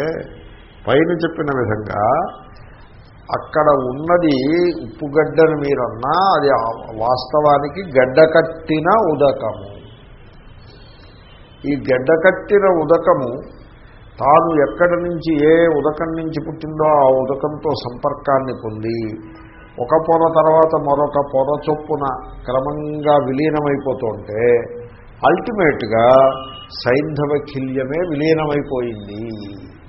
పైన చెప్పిన విధంగా అక్కడ ఉన్నది ఉప్పుగడ్డని మీరన్నా అది వాస్తవానికి గడ్డ కట్టిన ఉదకము. ఈ గడ్డ కట్టిన ఉదకము తాను ఎక్కడి నుంచి ఏ ఉదకం నుంచి పుట్టిందో ఆ ఉదకంతో సంపర్కాన్ని పొంది ఒక పొర తర్వాత మరొక పొర చొప్పున క్రమంగా విలీనమైపోతుంటే అల్టిమేట్గా సైంధవ కిల్యమే విలీనమైపోయింది.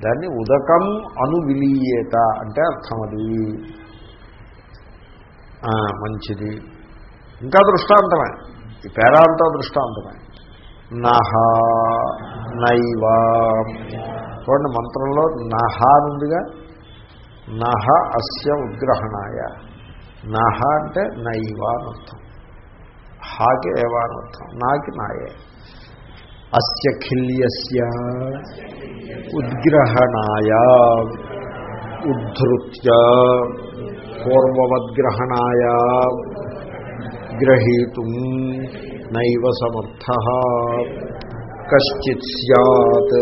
దాన్ని ఉదకం అనువిలీయేత అంటే అర్థం అది. మంచిది. ఇంకా దృష్టాంతమే. ఈ పేరాంతా దృష్టాంతమే. నహ నైవ. చూడండి మంత్రంలో నహ నుండిగా నహ అస్య ఉద్గ్రహణాయ. నహ అంటే నైవ అని అర్థం. హాకి ఏవా అని అర్థం. నాకి నాయే. అస్య ఖిల్యస్య ఉద్గ్రహణాయ ఉద్ధృత్య పూర్వవద్గ్రహణాయ గ్రహీతుం నైవ సమర్థ కశ్చిత్ సత్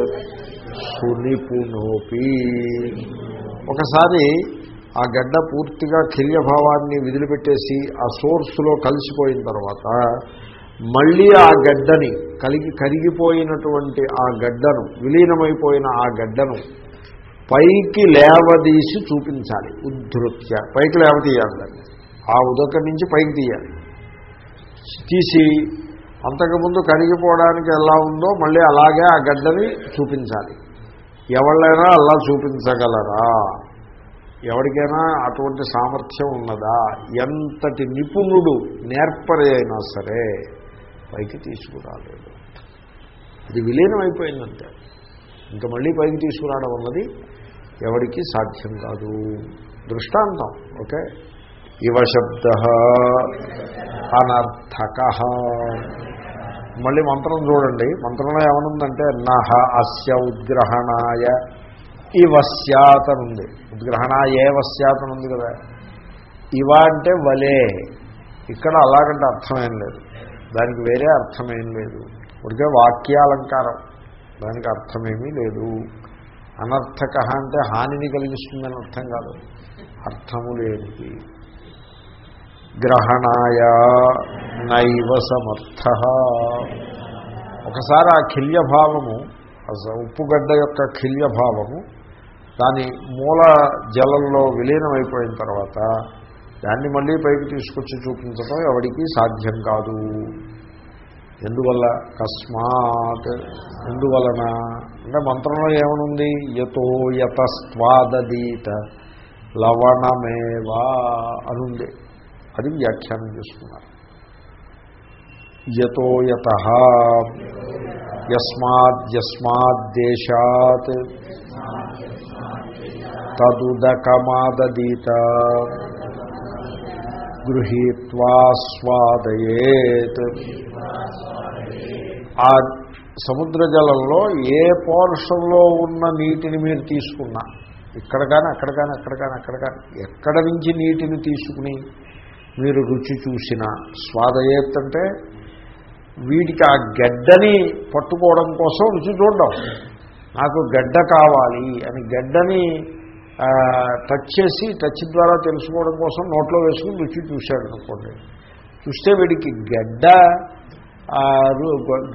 సునిపుణోపి. ఒకసారి ఆ గడ్డ పూర్తిగా కిల్యభావాన్ని విదిలిపెట్టేసి ఆ సోర్స్లో కలిసిపోయిన తర్వాత మళ్ళీ ఆ గడ్డని కలిగి కరిగిపోయినటువంటి ఆ గడ్డను విలీనమైపోయిన ఆ గడ్డను పైకి లేవదీసి చూపించాలి. ఉద్ధృత్య. పైకి లేవతీయాలి దాన్ని. ఆ ఉదక నుంచి పైకి తీయాలి. తీసి అంతకుముందు కరిగిపోవడానికి ఎలా ఉందో మళ్ళీ అలాగే ఆ గడ్డని చూపించాలి. ఎవళ్ళైనా అలా చూపించగలరా? ఎవరికైనా అటువంటి సామర్థ్యం ఉన్నదా? ఎంతటి నిపుణుడు నేర్పరి అయినా సరే పైకి తీసుకురాలేదు. ఇది విలీనం అయిపోయిందంటే. ఇంకా మళ్ళీ పైకి తీసుకురావడం అన్నది ఎవరికి సాధ్యం కాదు. దృష్టాంతం ఓకే? ఇవ శబ్ద అనర్థక. మళ్ళీ మంత్రం చూడండి. మంత్రంలో ఏమనుందంటే నహ అస్య ఉద్గ్రహణాయ ఇవ స్యాత్ ఉంది ఉంది కదా. ఇవ అంటే వలే. ఇక్కడ అలాగంటే అర్థమేం లేదు. దానికి వేరే అర్థమేం లేదు. ఉడికే వాక్యాలంకారం. దానికి అర్థమేమీ లేదు. అనర్థక అంటే హానిని కలిగిస్తుందని అర్థం కాదు. అర్థము లేనిది గ్రహణాయ నైవ సమర్థ. ఒకసారి ఆ కిల్యభావము ఉప్పుగడ్డ యొక్క కిల్యభావము దాని మూల జలంలో విలీనమైపోయిన తర్వాత దాన్ని మళ్ళీ పైకి తీసుకొచ్చి చూపించడం ఎవరికి సాధ్యం కాదు. ఎందువల్ల? కస్మాత్ ఎందువలన? అంటే మంత్రంలో ఏమనుంది? యతో యతస్వాదీత లవణమేవా అనుంది. అది వ్యాఖ్యానం చేసుకున్నారు యతో యత యస్మాద్యస్మాద్దేశాత్ తదుదకమాదీత గృహీత్వా స్వాదయేత్. ఆ సముద్ర జలంలో ఏ పోర్షన్లో ఉన్న నీటిని మీరు తీసుకున్నా ఇక్కడ కానీ అక్కడ కానీ అక్కడ కానీ అక్కడ కానీ ఎక్కడ నుంచి నీటిని తీసుకుని మీరు రుచి చూసిన స్వాదయేత్ అంటే వీటికి ఆ గడ్డని పట్టుకోవడం కోసం రుచి చూడడం. నాకు గడ్డ కావాలి అని గడ్డని టచ్ చేసి టచ్ ద్వారా తెలుసుకోవడం కోసం నోట్లో వేసుకుని రుచి చూశాడు అనుకోండి. చూస్తే వీడికి గడ్డ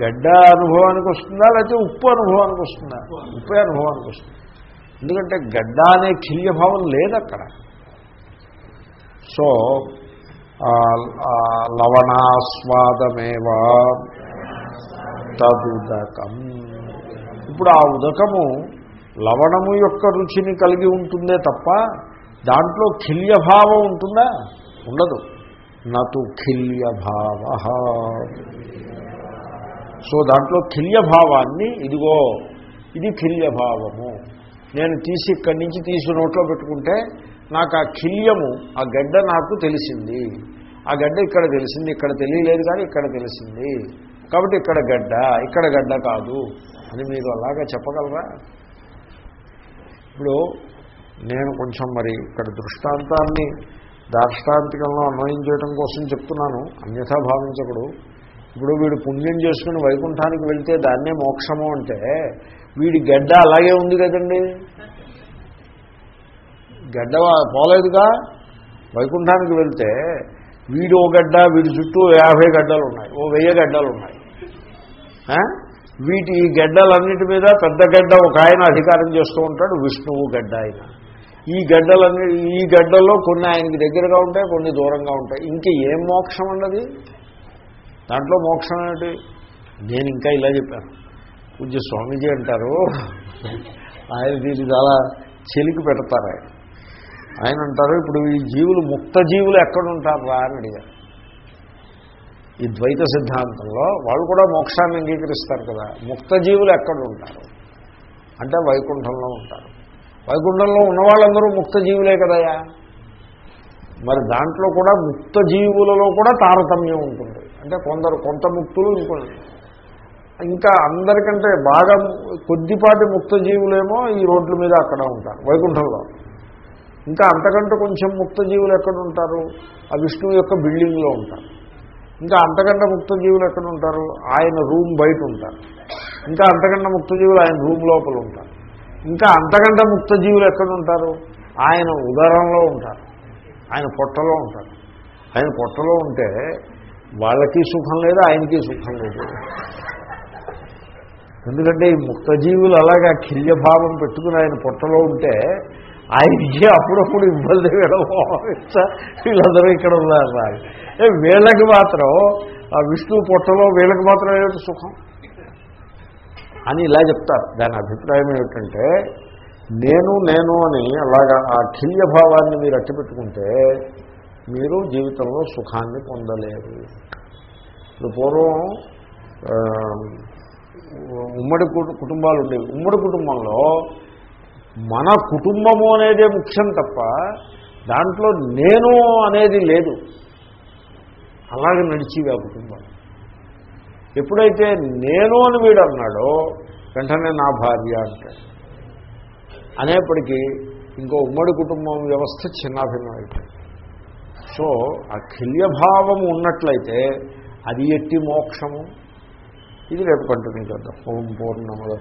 గడ్డ అనుభవానికి వస్తుందా లేకపోతే ఉప్పు అనుభవానికి వస్తుందా? ఉప్పే అనుభవానికి వస్తుంది. ఎందుకంటే గడ్డ అనే కిల్యభావం లేదు అక్కడ. సో లవణాస్వాదమేవా తదుదకం. ఇప్పుడు ఆ ఉదకము లవణము యొక్క రుచిని కలిగి ఉంటుందే తప్ప దాంట్లో కిల్యభావం ఉంటుందా? ఉండదు. నటు కిల్యభావ. సో దాంట్లో కిల్యభావాన్ని ఇదిగో ఇది కిల్యభావము. నేను తీసి ఇక్కడి నుంచి తీసి నోట్లో పెట్టుకుంటే నాకు ఆ కిల్యము ఆ గడ్డ నాకు తెలిసింది. ఆ గడ్డ ఇక్కడ తెలిసింది ఇక్కడ తెలియలేదు కానీ ఇక్కడ తెలిసింది. కాబట్టి ఇక్కడ గడ్డ ఇక్కడ గడ్డ కాదు అని మీరు అలాగా చెప్పగలరా? ఇప్పుడు నేను కొంచెం మరి ఇక్కడ దృష్టాంతాన్ని దార్ష్టాంతికంలో అన్వయం చేయడం కోసం చెప్తున్నాను అన్యథా భావించకూడదు. ఇప్పుడు వీడు పుణ్యం చేసుకుని వైకుంఠానికి వెళ్తే దాన్నే మోక్షము అంటే వీడి గడ్డ అలాగే ఉంది కదండి? గడ్డ పోలేదుగా? వైకుంఠానికి వెళ్తే వీడు ఓ గడ్డ వీడి చుట్టూ యాభై గడ్డలు ఉన్నాయి ఓ వెయ్యి గడ్డలు ఉన్నాయి. వీటి ఈ గడ్డలన్నిటి మీద పెద్ద గడ్డ ఒక ఆయన అధికారం చేస్తూ ఉంటాడు విష్ణువు గడ్డ ఆయన. ఈ గడ్డలన్నీ ఈ గడ్డల్లో కొన్ని ఆయనకి దగ్గరగా ఉంటాయి కొన్ని దూరంగా ఉంటాయి. ఇంకా ఏం మోక్షం అన్నది? దాంట్లో మోక్షం ఏంటి నేను ఇంకా ఇలా చెప్పాను. పూజ్య స్వామీజీ అంటారు ఆయన దీన్ని చాలా చెలికి పెడతారు ఆయన. ఆయన అంటారు ఇప్పుడు ఈ జీవులు ముక్త జీవులు ఎక్కడుంటారు రా అని అడిగారు. ఈ ద్వైత సిద్ధాంతంలో వాళ్ళు కూడా మోక్షాన్ని అంగీకరిస్తారు కదా. ముక్త జీవులు ఎక్కడ ఉంటారు? అంటే వైకుంఠంలో ఉంటారు. వైకుంఠంలో ఉన్న వాళ్ళందరూ ముక్త జీవులే కదయా మరి దాంట్లో కూడా ముక్త జీవులలో కూడా తారతమ్యం ఉంటుంది. అంటే కొందరు కొంత ముక్తులు ఇంకొన్ని ఇంకా అందరికంటే బాగా కొద్దిపాటి ముక్త జీవులేమో ఈ రోడ్ల మీద అక్కడ ఉంటారు వైకుంఠంలో. ఇంకా అంతకంటే కొంచెం ముక్త జీవులు ఎక్కడ ఉంటారు? ఆ విష్ణువు యొక్క బిల్డింగ్లో ఉంటారు. ఇంకా అంతకంటే ముక్త జీవులు ఎక్కడ ఉంటారు? ఆయన రూమ్ బయట ఉంటారు. ఇంకా అంతకంటే ముక్త జీవులు ఆయన రూమ్ లోపల ఉంటారు. ఇంకా అంతకంటే ముక్త జీవులు ఎక్కడ ఉంటారు? ఆయన ఉదరంలో ఉంటారు. ఆయన పొట్టలో ఉంటారు. ఆయన పొట్టలో ఉంటే వాళ్ళకి సుఖం లేదు ఆయనకి సుఖం లేదు. ఎందుకంటే ఈ ముక్త జీవులు అలాగా కిల్యభావం పెట్టుకుని ఆయన పొట్టలో ఉంటే ఆయనకి అప్పుడప్పుడు ఇబ్బంది వీళ్ళ వీళ్ళందరూ ఇక్కడ ఉన్నారు ఏ వీళ్ళకి మాత్రం ఆ విష్ణు పొట్టలో వీళ్ళకి మాత్రం ఏమిటి సుఖం? అని ఇలా చెప్తారు. దాని అభిప్రాయం ఏమిటంటే నేను నేను అని అలాగా ఆ కిల్య భావాన్ని మీరు అట్టిపెట్టుకుంటే మీరు జీవితంలో సుఖాన్ని పొందలేరు. ఇప్పుడు పూర్వం ఉమ్మడి కుటుంబాలు ఉండేవి ఉమ్మడి కుటుంబంలో మన కుటుంబము అనేదే ముఖ్యం తప్ప దాంట్లో నేను అనేది లేదు. అలాగే నడిచివి ఆ కుటుంబం. ఎప్పుడైతే నేను అని వీడు అన్నాడో వెంటనే నా భార్య అంటాడు. అనేప్పటికీ ఇంకో ఉమ్మడి కుటుంబం వ్యవస్థ చిన్నాభిన్నమైపోయింది సో ఆ కిల్యభావం ఉన్నట్లయితే అది ఎట్టి మోక్షము? ఇది రేపు కంటిన్యూ చేద్దాం. ఓం పూర్ణముద